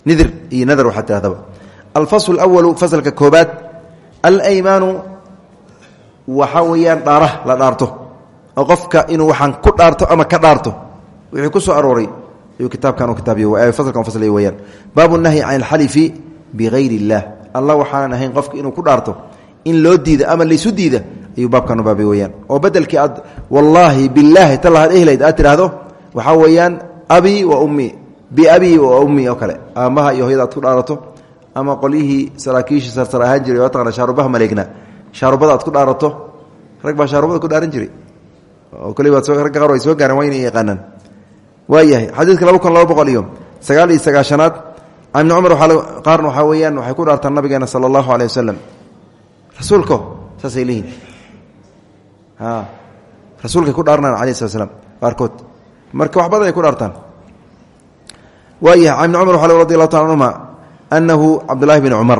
nidir iyo nadar waxaa tirahdaba alfasl اlawalu fasalka koobaad alaymaanu waxaa weeyaan dhaarah la dhaarto oo qofka inuu waxaan ku dhaarto ama ka dhaarto wixii ku soo arooray ayuu kitaabkan kitaabiy fasalkan fasliya weyaan baabu nahyi can alxalifi bigayr اllah allah waxaanan ahayn qofka inuu ku dhaarto in loo diida ama laysu diida ayuu baabkan u baabay weyaan oo bedelkii aad wallaahi bilaahi talahaad ehlayd aad tidhaahdo waxaa weeyaan abii wa ummii biabii wa ummii oo kale. Aammaha iyo hoyada aad ku dhaarato ama qolyihii saraakiishii sarsar ahaan jiray oo taqana shaarubaha maleegna shaarubada aad ku dhaarato rag baa shaarubada ku dhaaran jiray. Oo kole ragga qaar way soo gaareen waa inay yaqaanaan waayahay. Xadiidka laba kun laba boqol iyo sagaal iyo sagaashanaad can waxaa ku dhaartaan nabigeena sala allahu aleyh wasalam rasuulko saasay leeyihiin rasuulkay ku dhaarnaan alayh slat slam marka wax badan ay ku dhaartaan. Waayahay can ibni cumar waxa radi allahu taala anhuma annahu cabdullaahi bni cumar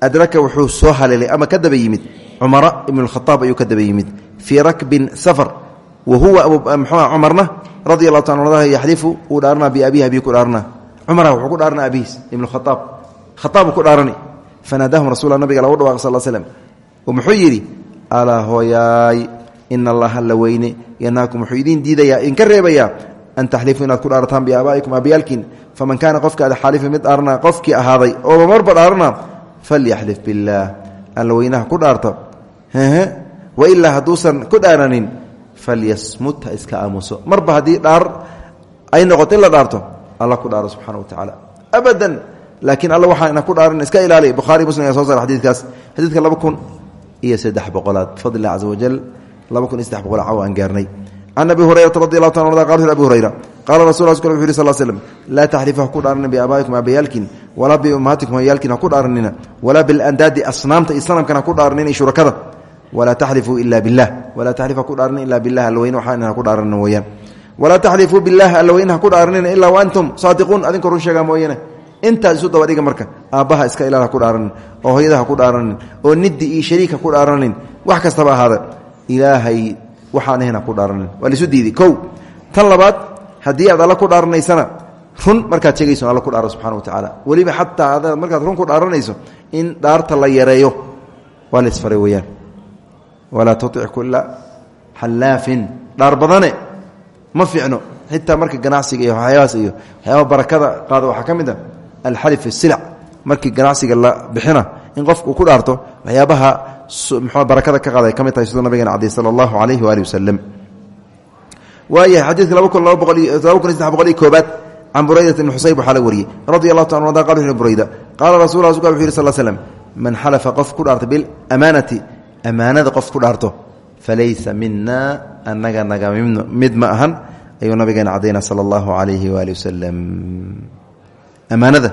adraka wuxuu soo haleelay ama ka yimid cumara ibn اlkhaaab ayuu ka daba yimid fii rakbin safar wa huwa mxua cumarna radi allahu ta yaxlifu uu dhaarana biabihi abii ku dhaarana cumara wuxuu ku dhaarana abihiis ibn khaaab khaaabuu ku dhaarani fanaadahum rasul nabiga lagu dhawaq sal slm oo muxuu yidhi alaa hooyaay ina allaha la weyne. Yanaakum wuxuu idiin diidayaa idinka reebayaa. An taxlifuu inaad ku dhaarataan biaabaa'ikum aabiyaalkiin faman kaana qofka ad xaalifa mid dhaarana qofkii ahaaday ooba marba dhaarana falyaxlif billaah alla weynaha ku dhaarto wailaa falyasmut ha iska aamuso. Marba haddii dhaar ay noqoto in la dhaarto alla ku dhaaro subxana wa tacaala. Abadan laakiin alla waxaa ina ku dhaaran iska ilaali bukhaari muslim ayaa soo saara xadiidkaas. Xadiidka laba kun iyo saddex boqolaad. Bifadli illah caza wajal laba kun saddex boqol caw aan gaarnay. Can abi hurayrata radi allahu ta arda qal wuxu abi hurayra qaala rasul wuxu yuri sal slm laa taxlifu ha ku dhaaranina biaabaa'ikum aabayaalkin walaa biummahatikum hayaalkin ha ku dhaaranina walaa bilandaadi asnaamta iyo sanamkan ha ku dhaaranina shurakada walaa taxlifuu ila bilah walaa taxlif ha ku dhaaranin ila bilah allaweyne waxaan ha ku dhaaranin weyaan walaa taxlifuu bilah allaweyne ha ku dhaaranina ilaa waantum saadiquun. Adinkoo run sheegaa mooyane intaas isu dabadhiga marka aabbaha iska ilaal ha ku dhaaranin oo hooyada ha ku dhaaranin oo niddi iyo shariik ha ku dhaaranin wax run markaad sheegayso alla ku dhaaro subxana wa tacaala. Weliba xataa adaad markaad run ku dhaaranayso in dhaarta la yareeyo waa la isfaray weyaan walaa tuic kula xallaafin dhaar badane ma fiicno. Xitaa marka ganacsiga iyo waxyaabaas iyo waxyaaba barakada qaado waxaa ka mid a alxalif isilac markii ganacsiga la bixina in qofku uu ku dhaarto waxyaabaha mxua barakada ka qaada ay ka mid tahay siduu nabigeena cadiy sala allahu calayhi waali wasalam waayahay xadiidka laba kun laba boqol iyo laba kun iyo saddex boqol iyo koobaad can buraydat ibni xusayb waxaa la wariyey. Radi allahu ta an qal wuxu burayda qaala rasul wuxu yiri sal slm man xalafa qof ku dhaarta bilamaanati amaanada qof ku dhaarto falaysa mina anaga naga mid ma ahan ayuu nabigeena cadayna sala allahu alayhi waali wasalam ammaanada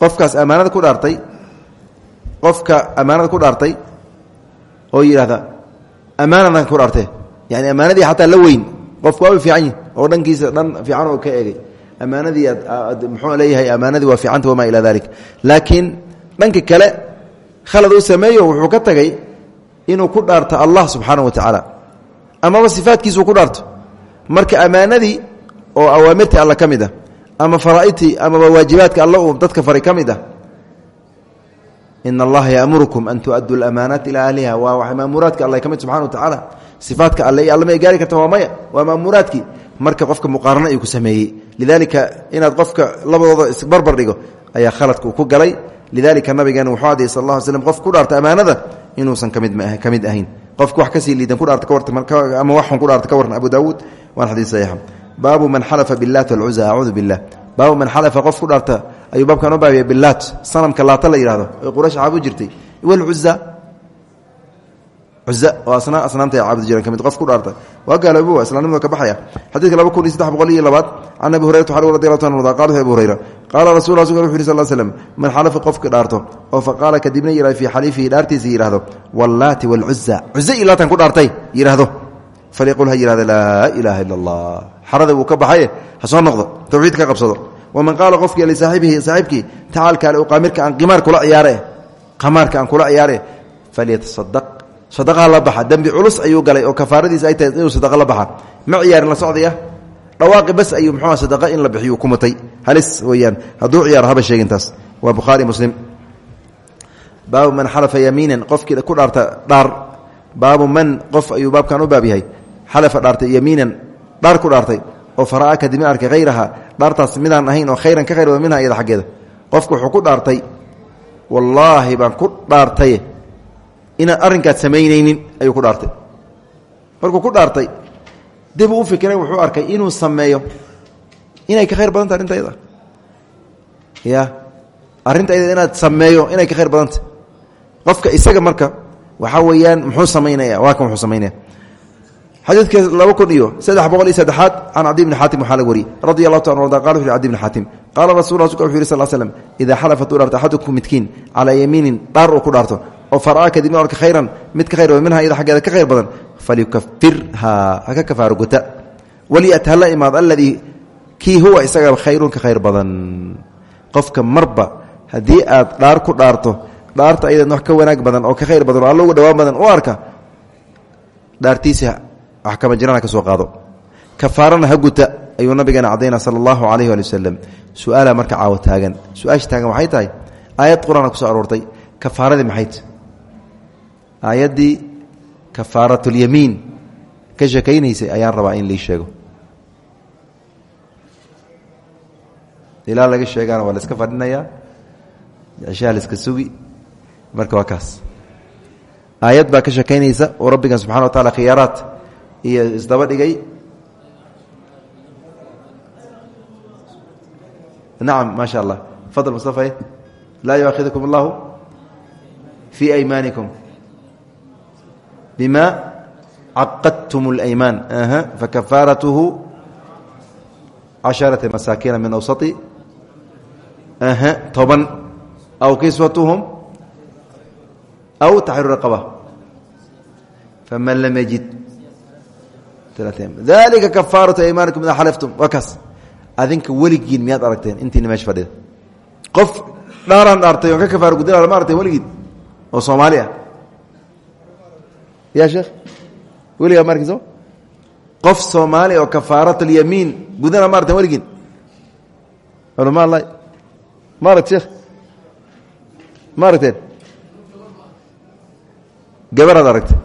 qofkaas ammaanada ku dhaartay qofka ammaanada ku dhaartay oo yidhahda ammaanadan ku dhaartee. Yani ammaanadii xataa la weyn qofku waaba fiican oo dhankiisa dhan fiican oo ka egay ammaanadii muxuu leeyahay ammaanadii waa fiicanta wamaa ilaa dalik laakiin dhanka kale khalad uu sameeyo wuxuu ka tagay inuu ku dhaarto allah subxaana wa tacaala amaba sifaadkiisuu ku dhaarto. Marka ammaanadii oo awaamirtii alla ka mid ah ama waajibaadka alla uu dadka faray ka mid ah in allaha yaamurukum an tuaduu lamaanaat ahliha. Waa maamuraadka alla ka mid wa tacaala sifaadka alle alla ma gaari karta waa maya waa maamuraadkii marka qofka muqaarano ayuu ku sameeyey. Lidalika inaad qofka labadooda isbarbar dhigo ayaa khaladka ku galay lidalika nabigeena wuxuu adiyay sal alla ly slm qof ku dhaarta ammaanada inuusan ka mid ahayn. Qofka wax ka sii liidan ku dhaarta ka warta ama waxun ku dhaarta ka warran abu daawuud waana xadiis saxiixa baabu man xalafa billaat walcuza acuudu billah. Baabu man xalafa qof ku dhaarta ayuu baabkan u baabiyay bilaat sanamka laata la yihahdo oe quraysh caabu jirtay cuza oo asna asnaamta ay caabudi qof ku dhaarta. Waa gaaloobo islaamnimada ka baxaya. Xadiidka laba kun iyo boqol iyo labaad can abi hurayrata xali radi allahu anhu qala abu hurayra qaala rasul rasulka wuxu yiri sal l slam man xalafa dhaarto oo fa qaala kadibna yidhahdo fii xaliifihi dhaartiisa yidhahdo wallaati walcuza cuza iyo laatan ku dhaartay yidhaahdo. Falyaqul ha yihahda laa ila allah xarada wuu ka baxaye ha noqdo tawxiid ka qabsado. Waman qaala qofkii lisaaxibihi saaxibkii tacaalkaale u qaamirka aan qimaar kula ciyaare qamaarka aan kula ciyaare falyatasadaq sadaqaa la baxa. Dembi culus ayuu galay oo kafaaradiisa ay tahay inuu sadaqa la baxa. Ma la socdaya? Dhawaaqi bas ayuu muxuua sadaqa in la bixiyu ku halis weeyaan. Hadduu ciyaaro haba sheegin taas. Waa muslim. Baabu man xalafa yamiinan qofkii ku dhaarta dhaar. Baabu man qof ayuu baabkan u baab yahay. Xalafa dhaartay yamiinan dhaar ku dhaartay. Oo faraa kadibna arkay hayraha dhaartaas midaan ahayn oo khayran ka khayr minha iyada xaggeeda. Qofku wuxuu ku dhaartay wallaahi baan ku dhaartay inaan arrinkaad samaynaynin ayuu ku dhaartay. Markuu ku dhaartay dib uu u fikiray wuxuu arkay inuu sameeyo. Inay ka khayr badanta arrinta ayada ya arrinta ayada inaad sameeyo inay ka khayr badanta qofka isaga marka waxaa weeyaan muxuu samaynaya waa kan wuxuu samaynaya xadiidka laba kun iyo saddex boqol iyo saddexaad can cadi bni xaatim waxaa laga wariyey. Radi allahu ta arda qala wuxu bni xaatim qaala rasul rasulka wuxu yiri sal slm idaa xalafat u dhaarto axadukum midkiin calaa uu ku dhaarto oo faraa kadibna orka khayran mid ka khayr badan minha iyada xaggeeda ka khayr badan falyukafirhaa ha ka kafaaro guta waliyat hala imaad aladii kii huwa isaga khayrun ka khayr badan. Qofka marba haddii aad dhaar ku dhaarto dhaarta ayada wax ka wanaag badan oo ka khayr badan oo uga dhawaan badan u arka dhaartiisa wax kama jirana ka soo qaado. Kafaarana ha guta ayuu nabigeena cadayna sala allahu calayh waali wasalam marka caawo taagan. Su'aasha taagan waxay tahay aayad qur'aana ku soo aroortay. Kafaaradii maxay tahy aayaddii kafaaratulyamiin ka sheekaynaysay ayaan rabaa in lii sheego. Ilaa laga sheegaana waa iska fadhinayaa cishaha iska sugi. Marka waa kaas. Aayad baa ka oo rabbigan subxana wa taala khiyaaraad iyo isdaba dhigay. Nacam maa sha allah. Fadl mustafa laa yuaakhidkum allahu fii aymaanikum bima caqadtum اlaymaan fakafaaratuhu casharata masaakiina min awsati toban aw kiswatuhum aw taxriru raqaba faman lam yajid dalika kafaaratu aymaanikum idaa xalaftum waa kaas adinka weligiin miyaad aragteen intiina meesha fadhida qof dhaaraan dhaartay oon ka kafaaro gudana ma aragteen weligiid oo soomaali ah ya sheekh? Weligaa ma arkiso qof soomaali oo kafaaratulyamiin gudana ma weligiin culama allah ma aragt sheekh? Ma aragteen? Gabaraad aragtay.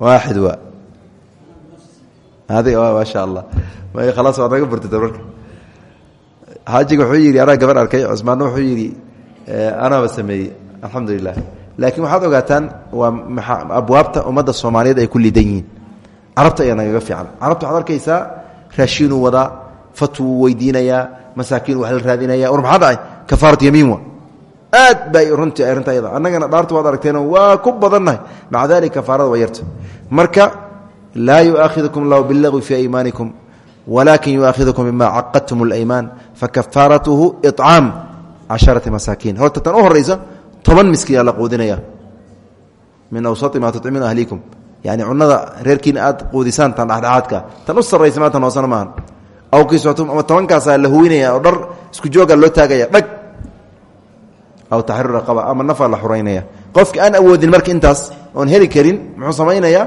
Waaxid waa. Adi maasha allah khalaas waad naga burtata marka xaajiga wuxuu yidhi anaa gabar arkay. Cusmaanna wuxuu yidhi anaaba sameeyey. Alxamdu lilah laakiin waxaad ogaataan waa abwaabta ummadda soomaaliyeed ay ku lidan yihiin. Ayaa nagaga fiican. Carabta waxaad arkaysaa raashiinuu wadaa fatwuu weydiinayaa masaakiin wax la raadinaya dhacay? Kafaaratu yamiin wa aad bay runtii arrinta ayada. Annagana dhaarta waad aragteenoo waa ku badannahay. Maca dalika kafaarada waa marka laa yu'aakhidukum allahu billagwi fii aymaanikum walakin yu'aakhidukum bima caqadtum اlaymaan fakafaaratuhu iطcaam casharati masaakiin. Horta tan u horaysa toban miskiyaa la quudinaya. Min awsati maa tucminuuna ahlikum. Yani cunada reerkiina aad quudisaan tan dhexdhexaadka. Tan u sarraysa maa tan hoosana maahan aw kiswatum ama tobankaasaa la huwinaya oo dhar isku jooga loo taagaya. Dhag! Aw taxriir raqaba ama nafaa la xuraynaya. Qofki aan awoodin marka intaas oon heli karin muxuu samaynayaa?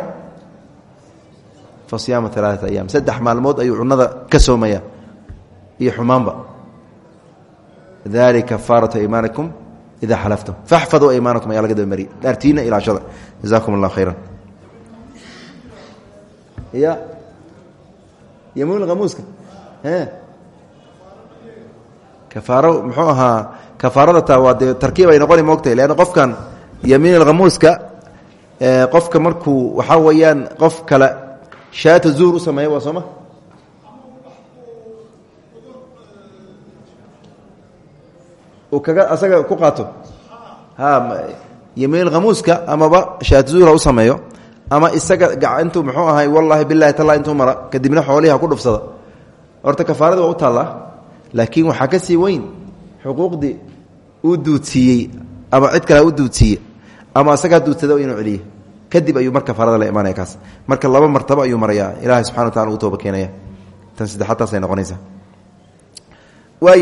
Fa siyaama alaaata ayaam. Saddex maalmood ayuu cunada ka soomaya. Iyo xumaanba. Dalika kafaaratu aymaanikum ida xalaftum faxfaduu aymaanakum ayaa laga dabamariye dhaartiina ilaashada jazakum allah khayra ya ymuun hamuuska kafaaro muxuu ahaa kafaarada taa waa dee tarkiib ay noqoni moogtahay leanna qofkan yamiin alkhamuuska qofka markuu waxaa weeyaan qof kale shaata zuur u sameeya waa sooma kaga asaga ku qaato? Ha yamiin alkhamuuska amaba shaata zuura u sameeyo ama isaga intuu muxuu ahay wallaahi bilahi tala intuu mara kadibna xoolihi ku dhufsada. Horta kafaarada waa u taallaa laakiin waxaa ka sii weyn xuquuqdii uu duudsiiyey ama cid kale u duudsiiye ama asagaa duudsada inuu celiye. Kadib ayuu mar kafaarada la imaanaya kaas. Marka laba martabo ayuu marayaa ilaahay subxana wa tacala uu tooba keenaya tan saddexaad taasay noqonaysaa. Waa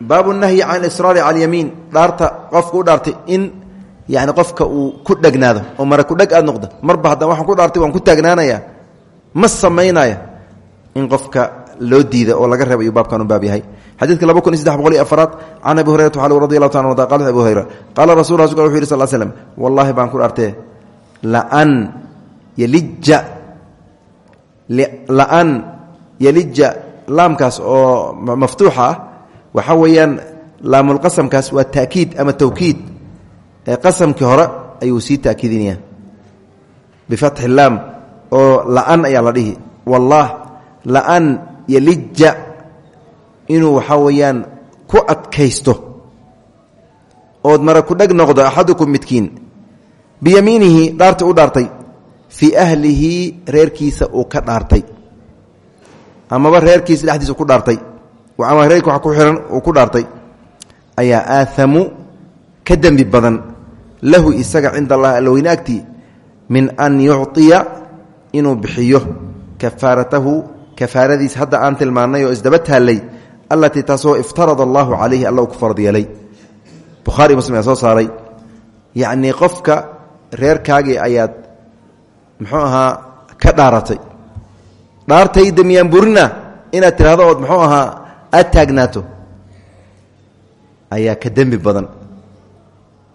baabu nahyi can israari cala alyamiin dhaarta qofka u dhaartay in yani qofka uu ku dhegnaado oo mara kudheg aad noqdo. Marba haddaan waxaan ku dhaartay waan ku taagnaanaya ma samaynaya in qofka loo diida oo laga reeba ayuu baabkan u baab yahay. Xadiidka laba kun iyo saddex boqol iyo afaraad can abi hurayrata waxaa radi allahu taala qala abi hurayra qaala rasul rasulka wuxu yidhi sal slm wallahi baan ku dhaartee laan yalija laan laamkaas oo maftuuxa ah waxaa weeyaan laamulqasamkaas waa taakiid ama tawkiid. Qasamkii hore ayuu sii taakiidinaya bifatxi laam oo laan ayaa la dhihi. Wallah laan yalija inuu waxaa weeyaan ku adkaysto. Ood mara ku dheg noqdo axadukum midkiin. Biyamiinihi dhaarta u dhaartay. Fii ahlihi reerkiisa uu ka dhaartay. Amaba reerkiisa dhexdiisa ku dhaartay ama reerka wa ku xihan uu ku dhaartay ayaa aaamu ka dembi badan lahu isaga cinda allah alloweyne agtii min an yucطiya inuu bixiyo kafaaratahu kafaaradiis hadda aan tilmaanay oo isdaba taallay allatii taasoo iftarada allahu calayhi alla ku farad yeelay. Muslim soo saaray. Yacnii qofka reerkaagii ayaad muxuu ahaa ka dhaaratay. Dhaartayda miyaan burina inaad tidhahdo ood muxuu ahaa aad taagnaato ayaa ka dembi badan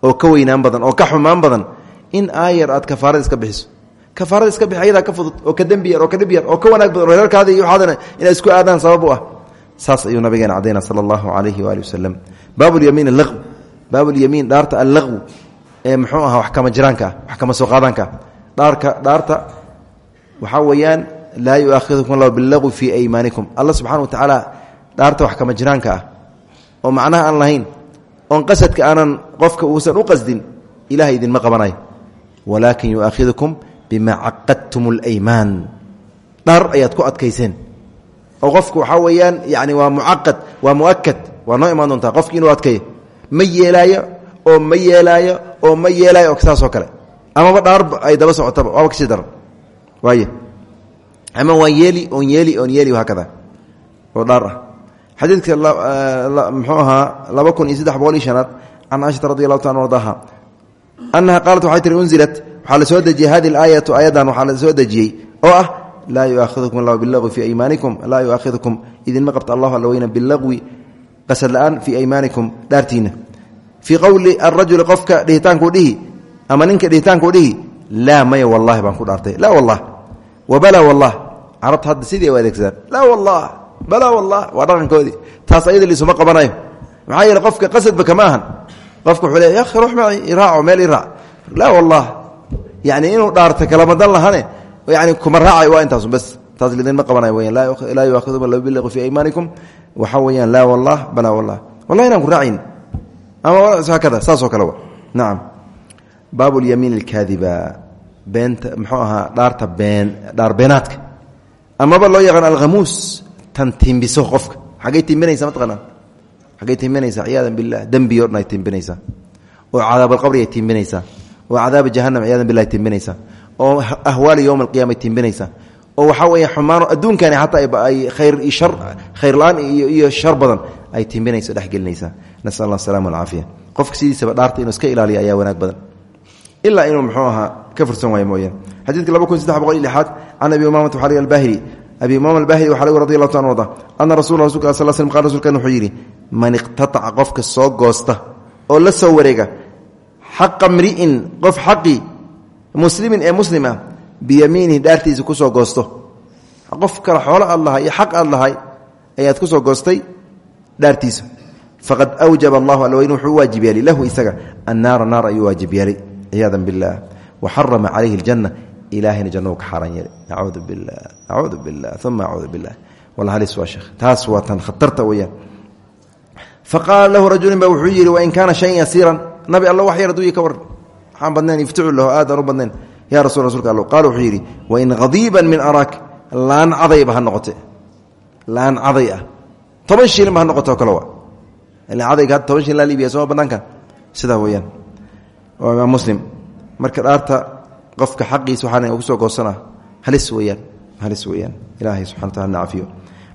oo ka weynaan badan oo ka xumaan badan in aayar aad kafaarada iska bixiso. Kafaarada iska bixi ka fudud oo ka dembi yar oo ka dhib yar oo ka wanaag badan oo iyo waxaadana inaad isku aadaan sabab u ah. Saas ayuu nabigeena cadayna sala allahu calayhi waali wasalam baabu lyamiin allaqw baabu lyamiin dhaarta allaqw ee muxuu ahaa wax kama jiraanka wax kama soo qaadaanka ah dhaarka dhaarta waxaa weeyaan laa yuaakhidukum allahu billaqwi fii aymaanikum. Alla subxana wa tacaala dhaarta wax kama jiraanka ah. oo macnaha aan lahayn oon qasadka aanan qofka uusan u qasdin ilahay idinma qabanayo. Walaakin yuaakhidukum bima caqadtum اlaymaan dhaar ayaad ku adkayseen. Oo qofku waxaa weeyaan yani waa mucaqad waa muakad waa noo imaan doontaa qofki inuu adkayo ma yeelaayo oo ma yeelaayo oo ma yeelaayo oo saasoo kale. Amaba dhaar ay daba socotaba waaba ka sii daran. Waay ama waan yeeli oon yeeli oon yeeli haakada oo dhaar ah xadiidka muxuu ahaa laba kun iyo saddex boqol iyo shanaad can caaishata radi allahu taala ardaha annaha qaalat waxay tihi unzilat. Waxaa la soo dejiyey hadi aayatu aayaddan waxaa la soo dejiyey oo ah laa yuaakhidukum allahu bilagwi fii aymaanikum laa yuaakhidukum idinma qabta allahu alla weyna bilagwi qasad la'aan fii aymaanikum dhaartiina. Fii qowli arajuli qofka dhihitaankuu dhihi ama ninka dhihitaankuu dhihi laa maya wallahi baan ku dhaartay laa wallah wabala wallah carabta hadda sidii u adeegsadaan laa wallah balaa wallah waa dhaqankoodii. Taas ayada liisuma qabanayo maxaa yeele qofka qasadba kama ahan. Qofka wuxuu le ya akhi ruux maci iraaco meel iraac laa wallah. Yani inuu dhaarta kalamadan lahane yani kuma raacay waa intaasu bas. Taas lidinma qabanayo weyaan laa yuakhiduma la biliqu fii aymaanikum. Waxaa weeyaan laa wallah balaa wallah. Wallahi inaan ku raacayn ama haakada saasoo kale wa. Nacam baabu lyamiin alkaadiba. Beenta muxuu ahaa dhaarta been dhaar beenaadka. Amaba loo yaqaan alkhamuus tan timbiso qofka. Xaggay timbinaysa mataqaanaa xaggay timbinaysaa ciyaadan bilah dembi o dhan ay timbinaysaa oo cadaabalqabri ay timbinaysaa oo cadaaba jahanam ciyaadan bilah ay timbinaysaa oo ahwaali yowm alqiyama ay timbinaysaa oo waxaa weeye xumaano adduunkani xataa ay khayr shar khayr la'aan iyo iyo shar badan ay timbinayso dhexgelinaysaa nasal allah asalama alcaafiya qofka sidiisaba dhaarta inuu iska ilaaliya ayaa wanaag badan. Ilaa inuu muxuu ahaa ka fursan waayo mooyaan xadiidka laba kun saddex boqol iyo lixaad can abi umaamata waxaa albahili abi umaama albahili waxa lg radi allahu ta an arda ana rasul rasulka sal slm qal rsulkan wuxuu yidhi man iqtataca qofka soo goosta oo la soo wareega xaqa mri'in qof xaqi muslimin ee muslim ah biyamiinihi dhaartiisa ku soo goosto. Qof kale xoolo aad lahay iyo xaq aad lahay ayaad ku soo goostay dhaartiisa. Faqad awjaba allahu alweyn wuxuu waajib yeelay lahu isaga annaara naar ayuu waajib yeelay ciyaada biاllah waxarama calayhi اljanna ilahayna jannau ka xaaraan yeelay. Acuudu bilah acuudu bilah uma acuudu bilah wala halis waa sheekh. Taas waa tan khatarta weeyaan. Faqaala lahu rajulin ba wuxuu yidhi wain kaana shayan yasiiran. Nabi alla wax yar aduu ka waran waxaan badnayn ifticu lahu aadaan rasul rasulka all qaala wuxuu yidhi wain hadiiban min araak laan cadayba ha noqote laan caday ah. Toban shilin ba ha noqote oo kale wa ila cadayga hadda toban waa muslim. Marka dhaarta qofka xaqiisa waxaana ugu soo goosana halis weeyaan halis weeyaan. Ilaahay subxana wa taala na cafiyo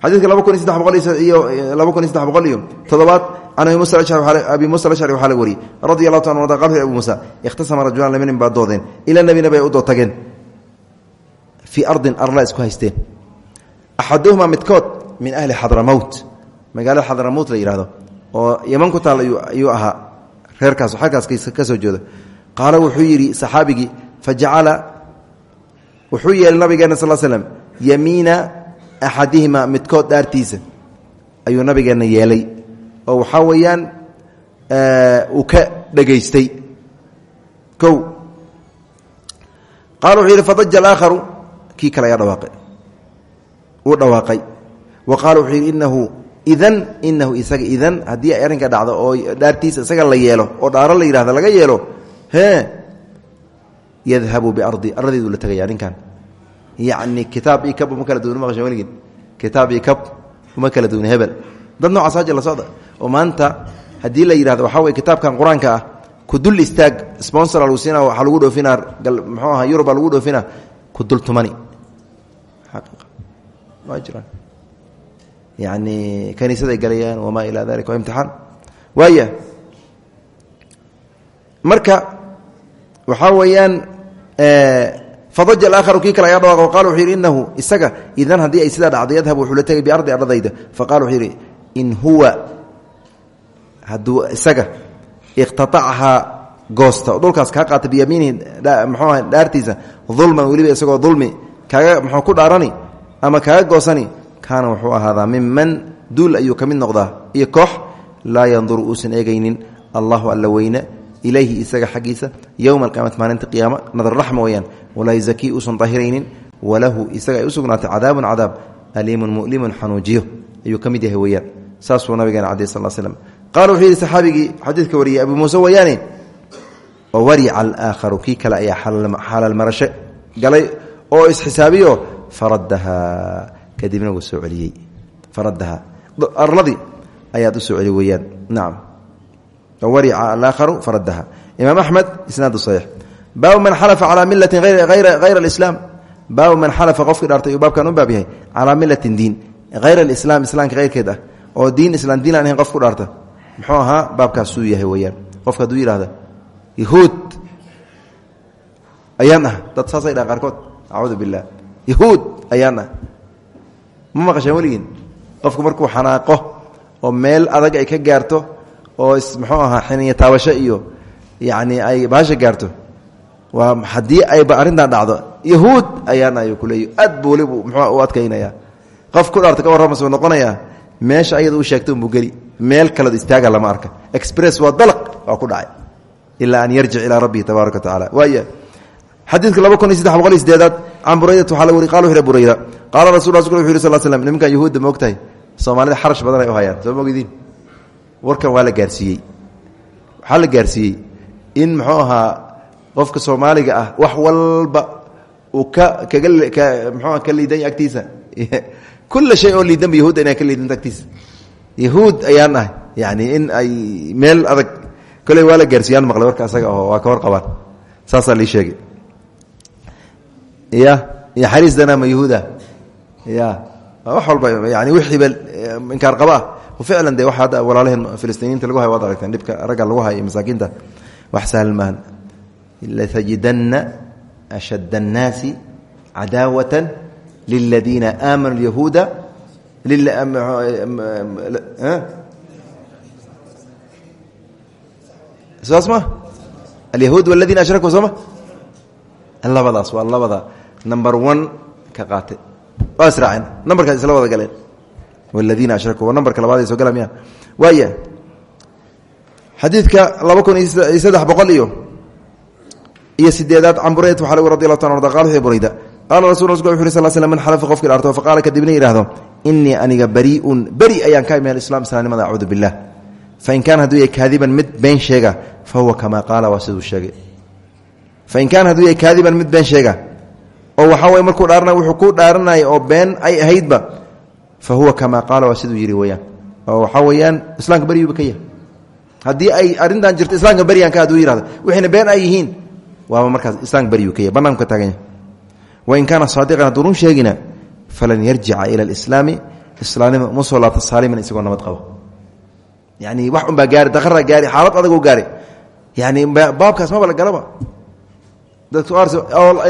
xadiidka laba kun iyo saddex boqol iyo laba kun iyo saddex boqol iyo toddobaad can abi musa abi alashcari waxaa laga wariyey. Radi allahu ta an qal abu musa ikhtasama rajulaan laba nin ila nebina bay u dood tageen. Fii arla isku haysteen. Axaduhuma midkood min ahli xadramowt magaalada xadramowt la yihahdo oo yaman ku taal ayuu ahaa. Reerkaas xaggaas ka soo jeedo qaala wuxuu yidhi saxaabigii fajacala wuxuu yeelay nabigeena sal slm yamiina axadihima midkood dhaartiisa ayuu nabigeenna yeelay. Oo waxaa weeyaan uu ka dhegaystay o qaala wuxuu yidhi fadaja alaakharu kii kale ayaa dhawaaqay. Uu dhawaaqay. Wa qaala wuxuu yidhi inahu idan inahu isaga idan haddii ay arrinka dhacdo oo dhaartiisa isaga la yeelo oo dhaaro la yidhahda laga yeelo hee yadhabu biardi ardadeedu la tegaya ninkan yacni kitaab io kab uma kala duwni maqasha weligin. Kitaab io kab uma kala duwni hebel. Dad noocaas haja la socda. Oo maanta haddii la yidhahdo waxaa weye kitaabkan qur'aanka ah ku dul istaag sponsor lagu siina waxaa lagu dhoofinaa muxuu aha yurubaa lagu dhoofina ku dul tumani. Waa jiraan. Yani kaniisaday galayaan wamaa ilaa dalika waa imtixaan. Waaya marka waxaa weeyaan fadaja alaakharu kii kale ayaa dhawaaq o qala wuxuu yidhi inahu isaga idan haddii ay sidaa dhacdo yadhab wuxuu la tegay biardi ardayda faqala wuxuu yidhi in huwa hadduu isaga iqhtaacahaa goosta oo dhulkaas kaa qaata biyamiinihi mxuu aha dhaartiisa dulman weliba isagoo dulmi kaaga muxuu ku dhaarani ama kaaga goosani kaana wuxuu ahaadaa miman duul ayuu ka mid noqdaa iyo koox laa yanduru uusan eegaynin allahu alla weyne ilayhi isaga xaggiisa yowma alqiyamati maalinta qiyaama nadar raxma weyaan walaa yuzakii uusan daahiraynin walahu isaga ay u sugnaatay cadaabun cadaab aliimun mu'limun xanuujiyo ayuu ka mid yahay weyaan saasuu nabigeena cadayi sal slm qaala wuxuu yidhi saxaabigii xadiidka wariyey abuu muuse wayaane oo warica alaakharu kii kale ayaa xalaal marashe galay oo isxisaabiyo faradaha kadibna wuu soo celiyey faradaha arladii ayaad u warica alaakharu faradaha. Imaam axmed isnaadu saxiix. Baabu man xalafa calaa milatin hayra alislaam. Baabu man xalafa qofkii dhaartay uu baabkan u baab yahay calaa milatin diin. Hayra alislaam islaamka hayrkeed ah. Oo diin islaan diin aan ahayn qof ku dhaarta. Muxuu ahaa baabkaasuu yahay weyaan qofka hadduu yihahda yahuud. Ayaan ah dad saasay dhahan qaarkood. Acuudu bilah yahuud ayaan ah ma maqasheen weligiin? Qofku markuu xanaaqo oo meel adag ay ka gaarto oo muxuu ahaa xiniya taabasho iyo yacni ay baasha gaarto. Waa haddii ayba arrintan dhacdo yahuud ayaan ayuu kuleey aad buu welibu muxuu u adkaynaya. Qof ku dhaarta ka warramas uu noqonayaa meesha ayada u sheegta unbuu geli. Meel kaleod istaaga lama arka. Express waa dalaq waa ku dhacay. Ilaa an yarjic ilaa rabbihi tabaaraka wa tacala waaya xadiidka laba kun iyo saddex boqol iyo sideedaad can buraydat waxaa la wari qala wuxu burayda qaala rasul rasulka wuxu yiri sal slm nimankan yahuudda ma og tahay soomaalida xarash badan ay u hayaan. Soo mogdiin warkan waa la gaarsiiyey. Waxaa la gaarsiiyey in muxuu ahaa qofka soomaaliga ah wax walba uu ka kaga mxua ka liidan agtiisa. Kula shay oo liidanba yahuudda inay ka liidanta agtiisa. Yahuud ayaan ahay in ay meel adag koley waa la gaarsiiyaan maqlay warka asaga oo waa ka hor qabaan. Saasaa lii sheegay. Ya iyo xariisdana ma yahuuda. Ya wax walba yani wixiiba inkaar qaba. Ah ficlan de waxa hadda walaalaheen filistiiniinta lagu hay waad aragteen dhibka lagu hay masaakiinta. Wax sahlan maahan. Latajidanna ashad الnaasi cadaawata liladiina aamanuu yahuuda saas ma? Alyahuud waladiina ashrakuu sooma labadaas waa ka qaatay israaceen. Nambarkaas isla wada galeen. Waladiina ashrakuu nambarka labaad soo gala miya waaya xadiidka laba kun iyo saddex boqol iyo iyo sideedaad can buraydat waxa lg radi allahu ta arda qal wuxuu burayda qaala rasul rasulka wuxu uri sal slam man xalafa qofkii dhaarto faqaala kadibna yidhahdo inii aniga bariiun beri ayaan ka imi alislam islaamnimada acuudu billah. Fain kaana hadduu yahay kaadiban mid been sheega fa huwa kamaa qaala waa siduu sheegay. Fain kaana hadduu yahay kaadiban mid been sheega oo waxaa weye markuu dhaaranay wuxuu ku dhaaranaya oo been ay ahaydba fa huwa kamaa qaala waa siduu yidhi weyaan oo waxaa weeyaan islaamka beryuuba ka yahay haddii ay arrintan jirto islaamka beryanka hadduu yihahdo wixiina been ay yihiin. Waaba markaas islaamka beryuu ka yahy banaanku ka taagan yahay wain kaana saadiqan hadduu run sheegina falan yarjica ila alislaami islaamnima uma soo laabta saaliman isagoo nabad qabo. Yani wax un baa gaari daqara gaari xaalad adagoo gaari. Yani baabkaas maba la galaba dadku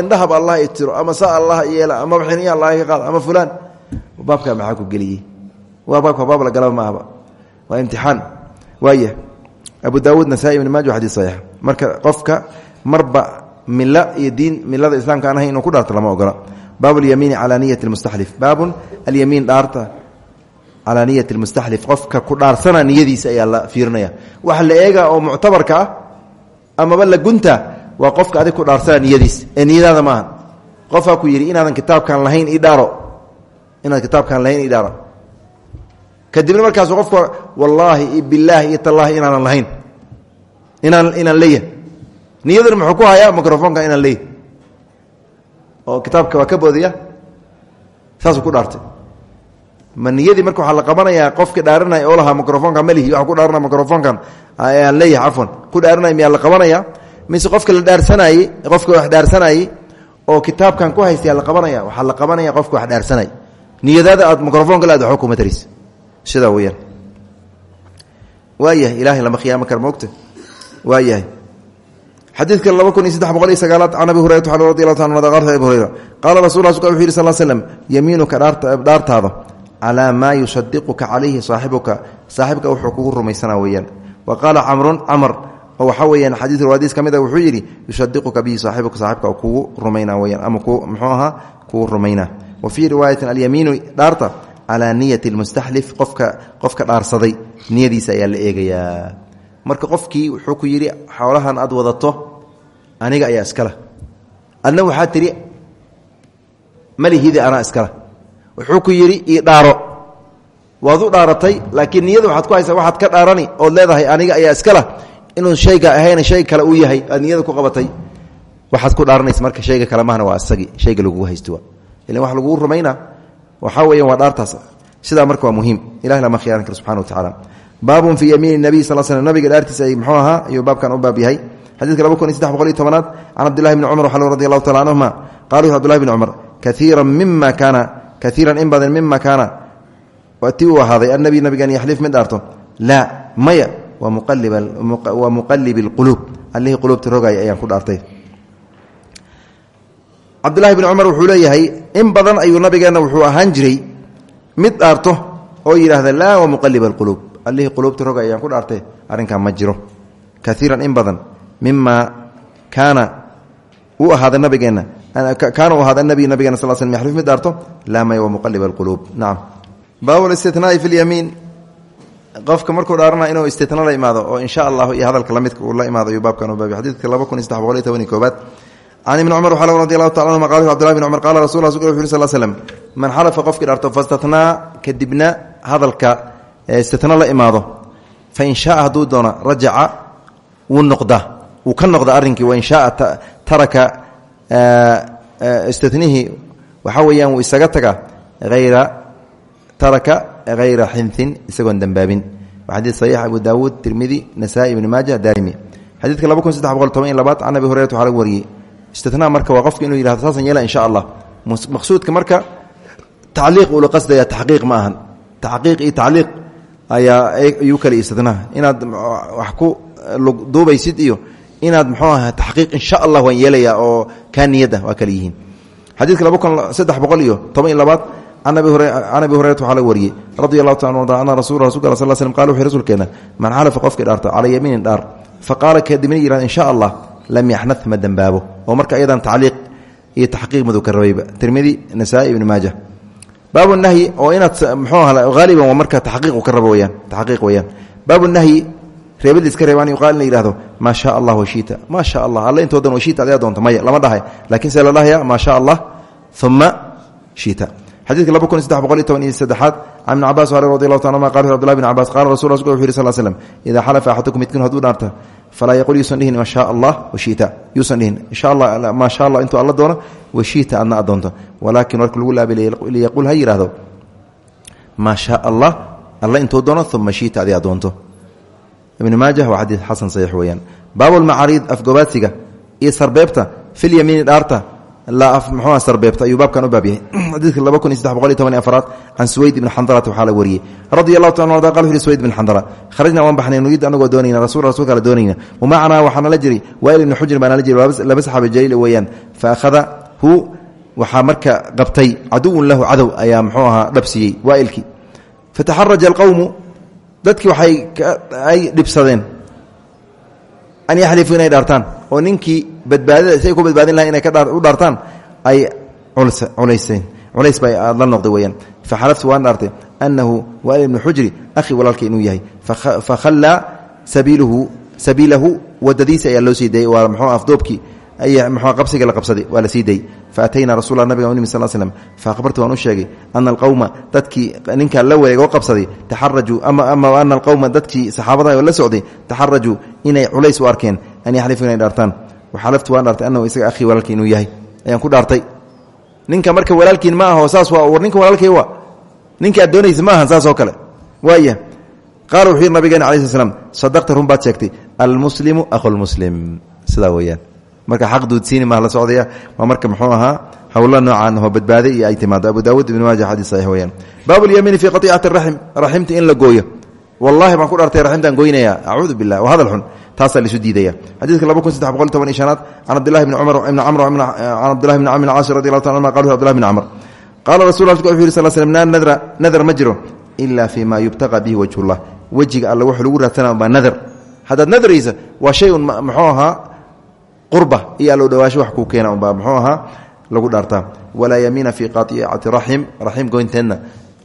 indhahaba allah itiro ama sa allah yeela ama xiniya allah ka qaad ama fulaan. Baabkaa maxaa ku geliyey? Waa baabka baab la galaba maahaba waa imtixaan. Waaya abu daawuud nasaa-i ibn maaja xadis saxiix. Marka qofka marba milo iyo diin islaamka aan inuu ku dhaarto lama ogola baab alyamiini calaa niyati lmustaxlif baabun alyamiin dhaarta calaa niyati lmustaxlif qofka ku dhaarsana niyadiisa ayaa la fiirinaya. Waxa la eega oo muctabarka ah amaba waa qofka adig ku dhaarsana niyadiis. Ee niyadaada maaha. Qofaa ku yidhi inaadan kitaabkaan lahayn dhaaro. Inaad kitaabkaan lahayn ii dhaaro. Kadibna qofka wallaahi iyo bilaahi iyo lahayn. Inaan inaan leeyahay. Niyaduna muxuu ku hayaa? Microfonka inaan leeyahy oo kitaabka waa ka boodaya saasuu ku dhaartay. Ma niyadii marka waxaa la qabanayaa qofkii dhaaranaya oo lahaa microfonka malihi waxa ku dhaaranaya microfonkan aan leeyahay cafwan. Ku dhaaranaya miyaa la qabanaya mise qofka la dhaarsanayey qofka wax dhaarsanayey oo kitaabkan ku haystaya la qabanaya waxaa la qabanaya qofka wax dhaarsanay niyadaada aad microfonka le ad waxba kuma taris sidaa weyaan waayahay ilahay lama khiyaamo kar moogta waayahay. Xadiidka laba kun iyo saddex boqol iyo sagaalaad can abi hurayrat a radi allahu ta an abi hurayra. Qaala rasul la wuxu yiri sal slm yamiinuka dhaartaada calaa maa yusadiquka calayhi saaxibuka. Saaxibka wuxuu kugu rumaysanaa weeyaan. Wa qaala camrun camr oo waxaa weyaan xadiid raadiis ka mid a wuxuu yidhi yusadiquka bihi saaxibuka saaxibka kugu rumayna weyaan ama muxuu ahaa kugu rumaynaa wa fii riwaayatin alyamiinu dhaarta calaa niyati lmustaxlif qofka qofka dhaarsaday niyadiisa ayaa la eegayaa. Marka qofkii wuxuu ku yidhi xoolahan aad wadato aniga ayaa iskala adna waxaa tidhi malihidi anaa iskala wuxuu ku yidhi ii dhaaro. Waad u dhaaratay laakiin niyada waxaad ku haysaa waxaad ka dhaarani ood leedahay aniga ayaa iskala inuu shayga ahayn shay kale uu yahay aad niyada ku qabatay waxaad ku dhaaranaysa marka shayga kale mahna waa isagii shayga lagugu haysto ilan wax lagugu rumaynaa waxaa weeyaan waa dhaartaas. Sidaa marka waa muhiim. Ilahi lama khiyaaran karo subxana wa tacaala baabun fii yamiini nabiy sal slm nabiga dhaartiisa ay muxuu ahaa ayuu baabkan u baab yahay. Xadidka waa muqalibi اlquluub allihii quluubta rogaya ayaan ku dhaartay cabdulahi bni cumar wuxuu leeyahay in badan ayuu nabigeenna wuxuu ahaan jiray mid dhaarto oo yidhaahda laa wa muqalib alquluub allihii quluubta rogay ayaan ku dhaartay arrinkan ma jiro. Kaiiran in badan mima kaana uu ahaaday nabigeenna kaana u ahaada nabi nabigeena sal sl yaxlif mid dhaarto laa maya wa muqalib alquluub nacam baabu listinaai fi lyamiin qofka markuu dhaarana inuu istitna la imaado oo insha allahu iyo hadalka lamidka uu la imaado ayuu baabkan u baabay xadiidka laba kun iyo saddex boqol iyo toban taala anhuma qal cbdullahi bn cumar qaala rasul rasulka wuxu uri sal man xalafa qofkii dhaarto fastatnaa kadibna hadalka istitna la imaado. Fain shaaa hadduu doono rajaca wuu noqda. Wuu ka noqda arrinkii. Wain taraka istitnihii waxaa weeyaan wuu isaga taga ayra taraka hayra xintin isagoon dembaabin waa xadiid saxiix abu daawuud tirmidi nasaa-i ibni maaja daarimi xadiidka laba kun saddex boqol toban iyo labaad can abi hurayrat waxaa laga wariyey istinaa marka waa qofka inuu yihahdo saasan yeela insha allah maqsuudka marka tacliiq ula qasdaya taxqiiq ma ahan taxqiiq iyo tacliiq ayaa ayuu kale istinaa inaad wax ku duubaysid iyo inaad muxuu aha taxqiiq insha allah waan yeelaya oo kaa niyadda waa kale yihiin xadiidka laba kun saddex boqol iyo toban iyo labaad can abi hurayrat waxaa laga wariyey radi allahu taala arda ana rasul rasulka sal slm qala wuxuu rasuulkeena man xalafa qofkii dhaarto calaa yamiinin dhaar faqaala kadibna yihahda insha allah lam yaxna ma dembaabo oo marka ayadan tacliiq iyo taxqiiq madu ka rabayba tirmidi nasaa-i ibni maaja. Baabu nahyi oo inaad mxuu haaliban marka taqiiq ka rabo weyaan taxqiiq weyaan baabu nahyi reebadii iska reebaan yuqaal in la yihahdo maa sha allah washita maa sha allah alle intoodan washita adaa doonta maya lama dhahay. Lakiin see la dhahaya sha allah uma shita xadidka laba kun saddex boqol iyo toban iyo saddexaad can ibn cabas radi allahu ta anuma qal abdulahi bn cabas qala rasul rasulka wuxu yiri sal slm idaa xalafa axadukum midkiin hadduu dhaarta falaa yaqul yuusan dhihin maa sha allah washita yuusan dhihin insha allah maa sha allah intuu alla doono washita adna adoonto walaakin warka lagu laabay liyaquul ha yihahdo maa sha allah alla intuu doono uma shita adi adoonto ibn maajah waa xadiid xasan saxiix weeyaan. Baabu lmacaariid afgobaadsiga iyo sarbeebta filyamiini dhaarta mxua sarbeebta ayuu baabkan u baab yahay laba kun iyo boqol iyo toban iyo afaraad can suweyd ibni xandarata waxaa la wariyey radi taala arda qal wuxu ibn xandara kharajna waan baxnay nurid anagoo doonayna rasul rasulka la doonayna wamacnaa waxaa nala jiray wail ibni xujrin baa nala jiray laba saxaabi jaliil weeyaan fa akhadahu waxaa marka qabtay caduwun lahu cadow ayaa mxuu ahaa dhabsiiyey waailkii fataxaraja alqowmu dadkii waxay ay dhibsadeen an yaxlifuu inay oo ninkii badbaadada say ku badbaadin lahay inay u dhaartaan ay culayseen culays baa la noqday weyaan faxalaftu waan dhaartay annahu waal ibnu xujri akhii walaalka inuu yahay. Fakhallaa sabiiluhu sabiilahu wadadiisi ayaa loo sii dayey waa mxuu afdoobkii ay qabsiga la qabsaday waa la sii dayey faatayna rasuula nabiga nimi sal slm faahbartu waan u sheegay ana alqowma dadkii ninkaa la wareeg oo qabsaday taxarajuu ama ana alqowma dadkii saxaabada la socday taxarajuu inay culays u arkeen an yaxlifu inay dhaartaan. Waxalaftu waan dhaartay anahu isaga akhii walaalkii inuu yahay. Ayaan ku dhaartay. Ninka marka walaalkiin ma aho saas waa war ninka walaalkay wa ninka aad doonaysa ma ahan saas oo kale. Waaya qaala wuxuu yidhi nabigeena alai sl slam sadaqta run baad sheegtay. Almuslimu akhulmuslim sidaa weeyaan. Marka xaq duudsiini maa la socdaya waa marka muxuu ahaa howla noocaan oo badbaade iyo ay timaado. Abu daawuud ibn maaja xadiis saxiix weyaan baabu lyamiini fii qatiicati raxim raximta in la gooyo. Wallahi baan ku dhaartay raximtaan goynaya acuudu billah waa hadal xun taasaa laisu diidaya. Xadiidka laba kun saddex boqol toban iyo shanaad can cabdillahi bni cumar ibni camr can cabdillahi bni camr bn caasi radi allahu ta anuma qal abdillahi bni camr qaala rasul wuxu yiri sal slm laa nadra nadar ma jiro ila fi ma yubtaqa bihi wajhullah wejiga alla wuxuu lagu raadsana baa nadar. Haddaad nadraysa waa shay un muxuu ahaa qurba iyo allow dhawaasho wax kuu keena unbaa muxuu ahaa lagu dhaartaa. Walaa yamiina fii qatiicati raxim raxim goynteedna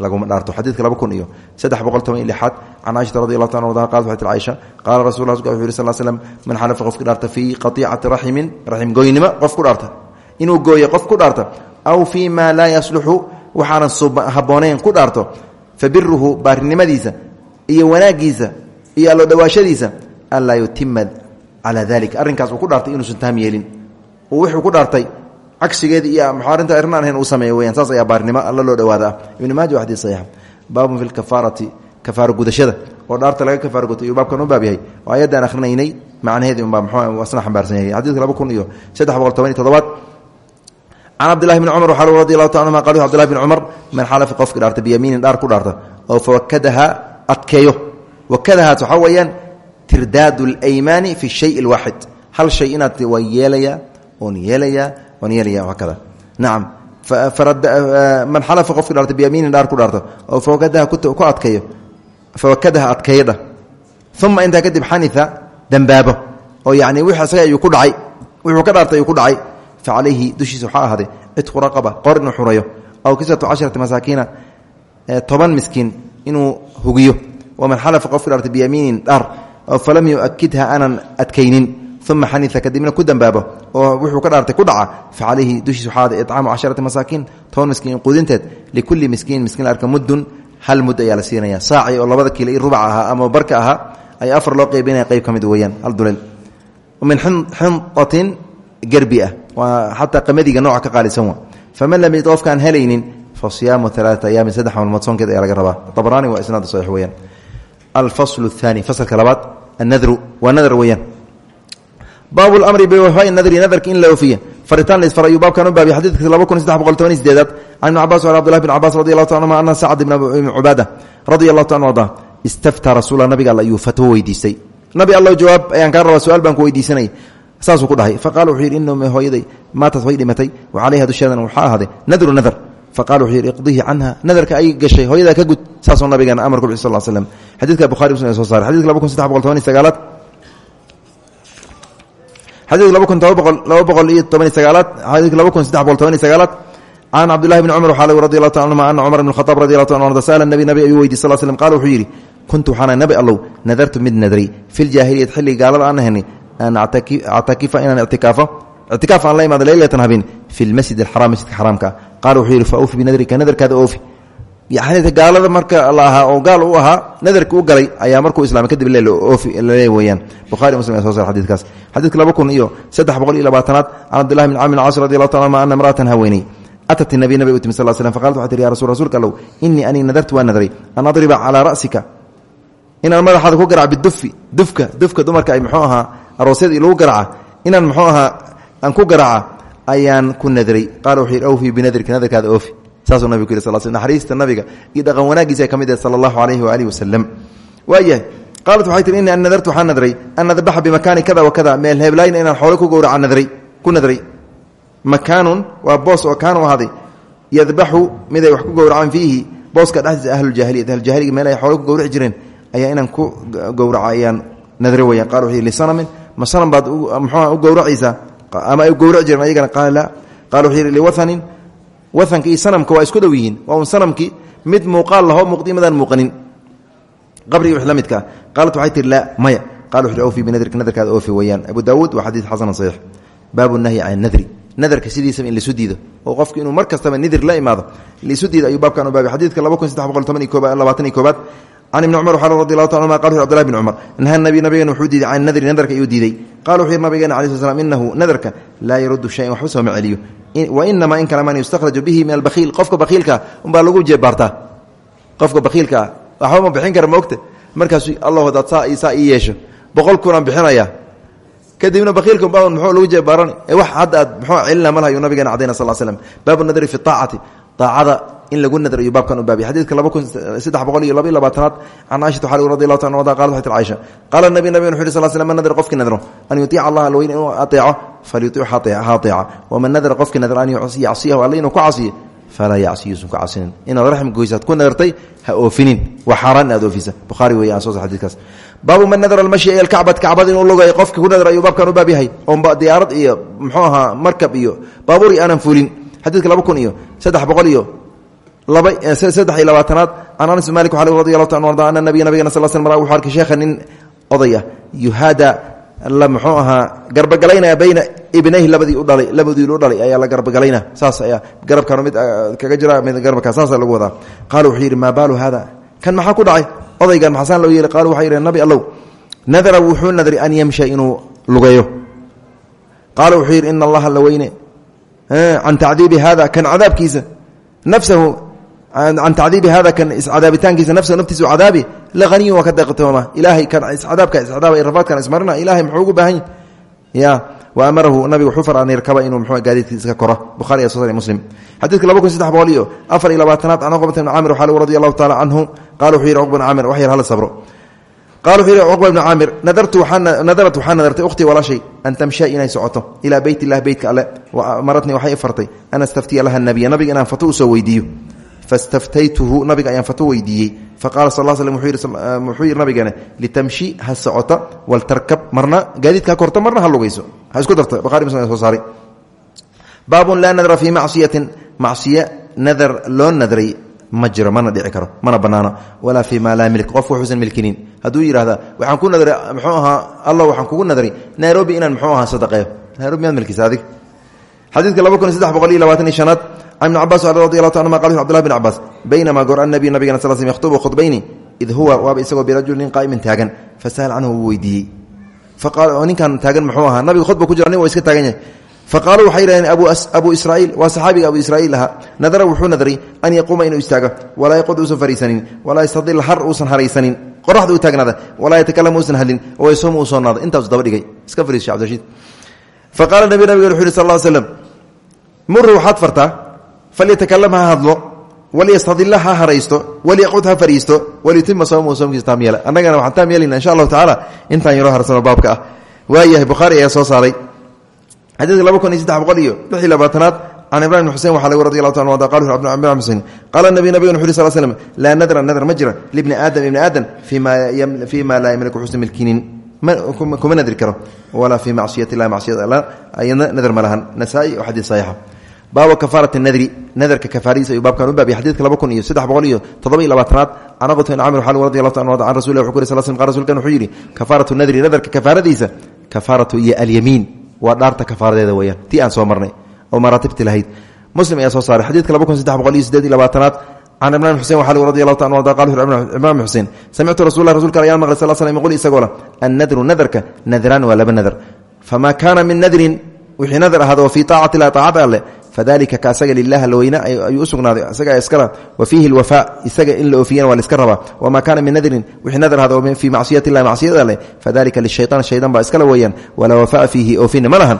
laguma dhaarto. Xadiidka laba kun iyo saddex boqol toban iyo lixaad can caaishata radi allahu ta arda qalat waxay tir caaisha qaala rasul la wuxu man xalafa qofki dhaarta fii qatiicati raximin raxim goynimo qof ku dhaarta. Inuu gooyo qof ku dhaarta. Aw fii ma laa yasluxu waxaanan ku dhaarto. Fa biruhu iyo wanaagiisa iyo allo dhawaashadiisa anlaa yutima calaa dalika arrinkaas uu ku dhaartay inuusan taam yeelin. Oo wuxuu ku dhaartay cagsigeeda iyo maxaarinta arrin aan ahayn uu sameeyo weyaan saas ayaa baarinimo alla loo dhawaada. Ah ibnu maaja waa xadiis saxiixa baabun fi lkafaarati kafaaro gudashada. Oo dhaarta laga kafaaro guto iyuu baabkan u baab yahay. Oo ayaddaan akhrinaynay macnaheedii unbaa muxuu asna xambaarsan yahay. Xadiidka laba kun iyo saddex boqol toban iyo toddobaad. Can cabdillahi bni cumar waxaa radi allahu ta anhuma qal abdillahi bni cumar man xalafa qofki dhaarta biyamiinin dhaar ku dhaarta oo fawakadaha adkeeyo. Wakadahaas waxaa weeyaan tirdaadu اlaymaani fi shay اlwaaxid hal shay inaad waan yeelayaa oon yeelayaa hakada nacam man xalafa qofki dhaarta biyamiinin dhaar ku dhaarto oo fawakadaha ku adkeeyo fawakadaha adkeeyadha uma intaa kadib xanitha dembaabo oo yani wix isaga ayuu ku dhacay wuxuu ka dhaartay ayuu ku dhacay facalayhi dushiisa waxaa ahaaday cidqu raqaba qor inuu xurayo aw kisatu casharati masaakiina toban miskiin inuu hugiyo waman xalafa qofki dhaarta biyamiinin dhaar oo falam yuakidha aanan adkaynin uma xania kadibna ku dambaabo oo wuxuu ka dhaartay ku dhaca fa calayhi dushiis waxaaada icaamu casharati masaakiin toban miskiin quudinteed likulli miskiin miskiin arka muddun hal mud ayaa la siinaya saaci oo labada kiilo i rubac ahaa ama barka ahaa ayaa afar loo qeybinaya qayb ka mid weyaan hal duleel min xindatin gerbi ah waa xataa qamadiga nooca ka qaalisan wa faman lam yid qofkaan helaynin fa siyaamu alaaata ayaamin saddex maalmood soonkeed ayaa laga rabaa abraani waa isnaad saxiix weyaan alfaslu aani fasalka labaad annadru waa nadar weyaan baabu اlamri biwafaaءi nadri nadarka in la oofiya faritaan laisfar ayuu baabkan u baabiy xadiidka laba kun saddex boqol toban sideedaad can ibn cabas an abdulahi bn cabas radi allahu ta anuma ana sacd ibn cubaada radi allahu ta anu arda istaftaa rasuula nabiga all ayuu fatwo weydiistay nabi allow jawaab ayaan kaa rabaa su'aal baan ku weydiisanay saasuu ku dhahay faqala wuxuu yidhi inm hooyaday maatat way dhimatay wa calayha dusheedana waxaa ahaaday nadru nadr faqala wuxuu yidhi iqdihi canha nadarka ay gashay hooyadaa ka gud saasuu nabigeena amar ku bixi sal slm xadidka bukhari muslim ee soo saaray xadidka laba kun saddex boqol toban iyo sagaalaad xadidka laba kun toba boqol laba boqol iyo toban iyo sagaalaad xadidka laba kun saddex boqol toban iyo sagaalaad can cabdillahi bni cumar waxaa radi allahu ta anhuma ana cumar ibn khataab radi allahu ta anu arda sa'ala nabi nabi ayuu weydiy sal slm qala wuxuu yidhi kuntu waxaana nabi allow nadartu mid nadray fi ljaahiliyat xilligii gaalada aan ahani an actakifa inaan ictikaafo ictikaaf aan la imaado leylatan habeen fi lmasjid alxaram masjidka xaraamka qala wuxuu yidhi fa awfi binadrika nadarkaada oofi gaalada marka la ahaa oo gaal u ahaa nadarki u galay ayaa markuu islaamay kadib lale weyaan buhari muslim ee soo sar xadidkaas xadidka laba kun iyo iyo labaatanaad can cabdillahi bn camr caas radi allahu ta anuma ana imra'atan haweeney atat nabiy nabi u timi sal slm faqalat waxay tihi ya rasul rsulka allow inii anii nadartu waa nadray an adriba calaa ra'sika. Inaan madaxaada ku garaca bidufi dufka dufka dumarka ay muxuu ahaa aroosyadii lagu garaca inaan muxuu ahaa aan ku garaca ayaan ku nadray qala wuxuu yidhi awfii binadrika nadarkaada oofi saasuu nabig ku yiri sal naxariista nabiga iyo dhaqan wanaagiisa ka mid yahay sala allahu alayhi waalihi wasalam waayahay qaalat waxay tihi ini an nadartu waxaan nadray an nadbaxa bimakaani kada wa kada meel heeblaayna inaan xoolo ku gowraca nadray ku nadray. Makaanun waa boos oo kaanu ahaaday yadbaxu miday wax ku gowracaan fiihi booska dhexdiisa ahlujaahiliyat ahlujahiliga meel ay xoolo ku gowraci jireen ayaa inaan ku gowraca ayaan nadre weyaan qala wuxuu yidhi lisanamin ma sanam baad muxuuha u gowracaysaa? Ama ay gowraci jireen? Ayagana qaala laa. Qala wuxuu yidhi liwathanin wahanka iyo sanamka waa isku dhow yihiin. Waa un sanamkii mid muuqaal laho muuqdimadaan muuqanin. Qabrigi wix la midkaa qaalat waxay tihi laa maya. Qala wuxu awfi binadrika nadarkaada oofi weyaan abu daawuud waa xadiid xasanan saxiix. Baabu nahyi can nadri. Nadarka sidiisaba in laisu diido. Oo qofku inuu mar kastaba nidir la imaado. Laisu diido ayuu baabkan u baabay. Xadiidka laba kun saddex boqol toban iyo kooba labaatan iyo koobaad. Can ibni cumar waxaa radi allahu ta anuma qala abdulahi bn cumar naha nabi nabigeena wuxuu diiday can nadri nadarka ayuu diiday. Qala wuxuu yidhi nabigeena alai sl slam inahu nadarka laa yaruddu shayan waxba sooma celiyo wainamaa in kale yustakhraju bihi min albakhiil qofka bakhiilkaa umbaa lagu jeebaartaa qofka bakhiilka ah waxba ma bixin kara maogta markaasu allah hadaad saa saa ii boqol kunaan bixinaya. Kadibna bakhiilka umbaa muxuu lagu jeebaaran wax hadda aad muxuu celina malha ayuu nabigeena cadayna sal slam baabu nadri fi aacati aacada in lagu nadr baabkan u baabiy xadiidka laba kun saddex boqol iyo laba iyo labaatanaad can caaishata xali radi allahu ta an ada qalat waxay tir caaisha qaala nabi nabigen wuxu yhi sal slam man nadr qofkii nadro an yuiica allah alweyn inuu ateeco falyuichu ha ateeca waman nadra qofkii nadr an yacsiyahu alle inuu ku casiyo? Falaa yacsiyuusan ku casinin. Inaad raxm goysaad ku nadartay ha oofinin. Waa xaaraan inaad oofisa. Bukhaari wey aan soo sa xadidkaas baabu man nadra almashya ila alkacbati kacbada inuu lugayo qofka ku nadr ayuu baabkan u baab yahay oonba diyaarad iyo muxuu ahaa markab iyo baabuuri aanan fulin xadiidka laba iyo saddex boqol iyo saddex iyo labaatanaad can anas ta arda ana nabiya nabigana sal sl mara wuxuu arkay sheekha nin oday ah yuhaada la muxuu bayna ibnayhi labadii u dhalay labadii u dhalay ayaa la garbagalayna saas ayaa garabkan mid kaga jira mid garabka saasa lagu wadaa. Qaala wuxuu yidhi maa baalu hada kan maxaa ku dhacay? Odaygan maxasaan loo yeelay qaalu waxay yidheen nabi allow nadara wuxuu nadray an yamsha inuu lugeeyo. Qaala wuxuu yidhi ina allaha la weyne can tacdiibi hada kan cadaabkiisa nafsahu can tacdiibi hada kan iscadaabitaankiisa nafsahu naftiisa cadaabi la haniyun waa ka deeqtooma ilaahay kan iscadaabka iscadaaba rafaadkan ismarina ilahay muxuu ugu baahan ya wa amarahu nabigu wuxuu far an yarkaba inuu mxuu gaadiidkiisa ka koro bukhari iyo soo muslim xadiidka laba kun saddex boqol iyo afar iyo labaatanaad can cuqbata bni caamir waxaa radi allahu taala canhu qala wuxuu yidhi cuqba bn caamir wax yar hala sabro qala wuxuu yidhi cuqba bni caamir nadarat waxaa nadartay ukhtii walaashay an tamsha inay socoto ilaa beyt illah beytka alle maratnii waxay fartay an astaftiya laha nabiya nabiga inaan fato u soo weydiiyo fastaftaytuhu nabiga ayaan fato weydiiyey faqala sal slam wuxuu yidhi nabigeena litamshi ha socota waltarkab marna gaadiidka ha korto marna ha lugayso ha isku darta buhari muslim soo saaray baabun laa nadra fii macsiyatin macsiye nadar loo nadray ma jiro mana dhici karo mana banaano walaa fii maa laa milk qof waxuusan milkinin hadduu yidhahda waxaan ku nadray muxuu ahaa alla waxaan kugu nadray nairobi inaan muxuu ahaa sadaqeeyo nairobi miyaad milkisa adig xadiidka laba kun iyo saddex boqol iyo labaatan iyo shanaad ibni cabas radi ta anuma qal abdulahi bin cabbaas baynamaa goor annabiy nabigana sal sl yakhtubu khudbayni id huwa waaba isagoo birajul nin qaa'imin taagan fasahal canhu wuu weydiiyey faqaal ninkan taagan muxuu ahaa nabiga khudba ku jira nin waa iska taagan yahay faqaaluu waxay yidhahdeen abu israiil waa saxaabiga abu israiil ahaa nadara wuxuu nadray an yaquuma inuu istaago walaa yaqud uusan fariisanin walaa yastadil har uusan haraysanin qoraxda u taagnaada walaa yatakalam uusan hadlin oo yasuum uu soonaado intaasu daba dhigay iska fariis sheh abdirashiid faqaala nabi nabig wuxu yhi sal slam muru waxaad fartaa falyatakalam ha hadlo walyastadila ha haraysto walyaqud ha fariisto walyutima soomahu soomkiisa taam yeela annagana waxaan taam yeelayna insha allahu tacaala intaan yaroo harsano baabka ah waayahay bukhaari ayaa soo saaray xadiidka laba kun iyo saddex boqol iyo lix iyo labaatanaad can ibrahim bn xusein waxaa lagu radi allahu ta anu qal bn xusein qaala nabiy nabigan wuxu uri sal slm laa nadra nadr ma jira libni aadam ibni aadam fii ma laa yamliku xusna milkinin kuma nadri karo walaa fii macsiyat illahi macsiyat alla ayadna nadr ma lahan nasaa-i oo xadiid saxiixa baabu kafaarat nadri nadarka kafaaradiisa ayuu baabkan u baabiyay xadidka laba kun iyo saddex boqol iyo toddoba iyo labaatanaad can aqbata bin camir xal radi allahu ta anu can rasul wuxu ku sal slm qal rsulkan wuxuu yidhi kafaaratu nadri nadarka kafaaradiisa kafaaratu iyo alyamiin waa dhaarta kafaaradeeda weyaan tii aan soo marnay oo maraatibti lahayd. Muslim ayaa soo saaray xadidka laba kun saddex boqol iyo sideed iyo labaatanaad can imran xusein waxaa lgu radi allahu ta imran bn xusein samictu rasul lah rasulka ayaan maqlay sal slm yqul isagoo la annadru nadarka nadraan waa laba nadar. Famaa kaana min nadrin wixii nadar ahaada wa fii taacati ilah taacada alleh fadalika ka asaga lilah alweyne ayuu u sugnaaday. Isaga iskala wa fiihi lwafaa isaga in la oofiyana waa laiska rabaa. Wamaa kaana min nadrin wixii nadar ahaada fii macsiyati illahi macsiyada alleh fadalika lishayطaan shaydan baa iskala weeyaan. Walaa wafaa fiihi oofina ma lahan.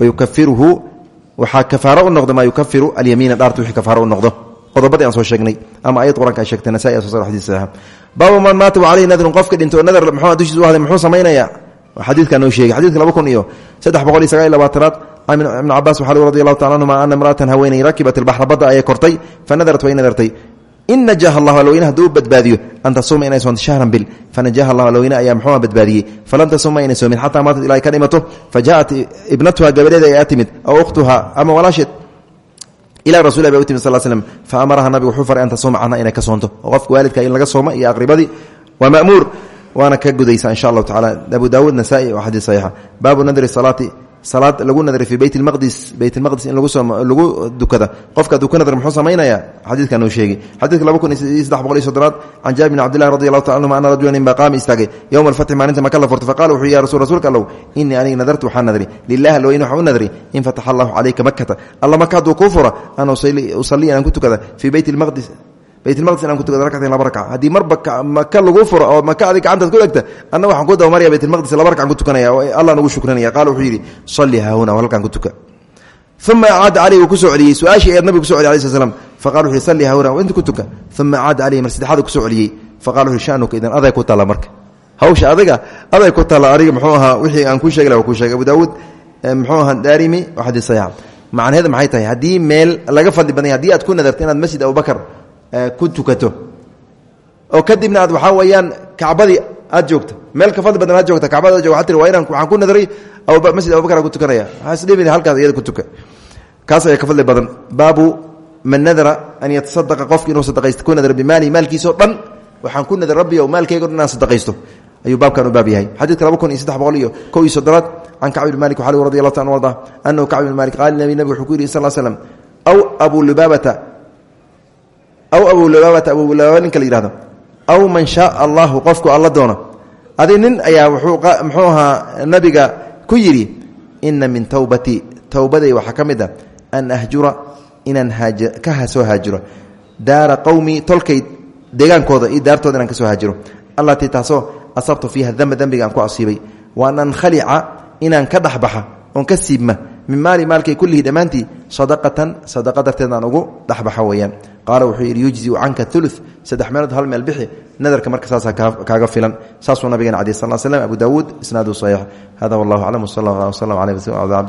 Wayukafiruhu waxaa kafaaro u noqda maa yukafiru alyamiina dhaarta wixii kafaaro u noqdo. Qodobadii aan soo sheegnay ama ayad qur'anka ay sheegtay nasa'i aso sar xadis saxiixa baabu man maata wa caleyhi nadrun qofka dhinto nadar muxuu dushiisa u ahday muxuu samaynayaa xadiidkaa noo sheegay. Xadidka laba kun iyo saddex boqol iyo sagaal iyo labaatanaad ibn cabaas waxaa lgu radi allahu taala anhuma ana imra'atan haweeney rakibat ilbaxra badda ayay kortay fa nadarat way nadartay in najaha allah alweyne hadduu badbaadiyo an tasuuma inay soonto shahran bil. Fanajaha allah alweyne ayaa muxuua badbaadiyey. Falan tasuma inay soomin xataa maatat ilaa ay ka dhimato fa jaءat ibnatuha gabadheeda ayaa timid aw ukhtuha ama walaasheed ila rasul ba u timid sal slm fa amaraha nabigu wuxuu faray an tasuuma canha inay ka soonto. Oo qofka waalidka in laga sooma iyo aqribadii waa ma'muur waana ka gudaysa insha allahu tacala abu daawuud nasa'i oo xadiis saxiixa. Baabu nadri salaati. Salaad lagu nadray fii beyt lmaqdis beyt lmaqdis in lagu dukada. Qofka hadduu ku nadr muxuu samaynaya xadiidkan uu sheegi xadidka laba kun saddex boqol iyo soddonaad can jaabir bn cabdillahi radi allahu taala anhuma ana rajulan in baa qaama istaagay. Yowma alfatxi maalinta maka la furto. Faqala wuxuu ya rasul rasuulka allow inii aniga nadartu waxaa nadri. Lilahi alweyne waxaa u nadri. In fataxa allahu calayka makata alla maka hadduu kuu fura an usalli inaan ku tukada fii beyt lmaqdis baytmaqdis inaan ku tukada rakcatayn laba ragca haddii marba maka lagu furo oo maka adig gacantaad ku egta anna waxaan ku dabamaraya baytmaqdis laba ragcan ku tukanaya. Oo allah nagu shukranaya. Qaala wuxuu yidhi salli haahuna halkaan ku tuka. Uma acaada caleyh wuu ku soo celiyey. Su'aashii eed nabiga kuso celiy alai sl slam faqala wuxu yhi salli inta ku tuka. Uma acaada caleyhi mar saddexaada ku soo celiyey. Faqala wuxu shanuka idan aday ku taalla marka. Hawsha adiga aday ku taalla aniga muxuu ahaa wixii aan kuu sheegi laha kuu sheegay. Abu daawuud muxuu ahaa daarimi waa xadiis saxiixa macnaheeda maxay tahay? Haddii meel laga fadli badanya haddii aad ku nadarto inaad masjid abubakar ku tukato. Oo kadibna aad waxaa weeyaan kacbadii aad joogto meel ka fadli badan aad joogta kacbada ad waa tir waa inaan waxaan ku nadray masjid abubakar ku tukanaya. Halkaas iyada ku tuka. Kaas ayaa ka fadli badan. Baabu man nadara an yatasadaqa qofki inuu sadaqaysto ku nadra bimaalihi maalkiisao dhan waxaan ku nadar rabbi o maalkayga o sadaqaysto. Ayuu baabkan u baab yahay. Xadiidka laba kun iyo saddex boqol iyo kow iyo soddonaad can kacb ibn malik waxaa lgu radi qaala nabi nabig wuxuu ku yidhi aw abu lubaabata aw abu lubaabata abulubaaba ninka la yihahdo aw man shaaa allahu qofku alla doono. Adi nin ayaa muxuu ahaa nabiga ku yidhi ina min towbatii towbaday waxaa ka mid a an ahjura inaan ka soo haajiro. Daara qowmii tolkay deegaankooda iyo daartooda inaan ka soo haajiro. Allatii taasoo asabtu fiiha damba dembiga aan ku asiibay wa an ankhalica inaan ka dhexbaxa oon ka siibma min maali maalkay kullihii dhammaantii sadaqatan sadaqa darteed aan ugu dhexbaxa weeyaan. Qaala wuxuu yidhi yujziu canka ulu saddex meelood hal meel bixi nadarka marka saasaa kaaga filan. Saasuu nabigeena cadi sal slm abu daawuud isnaadu saxiix. Hada wallahu aclam wsal allah wslam aleh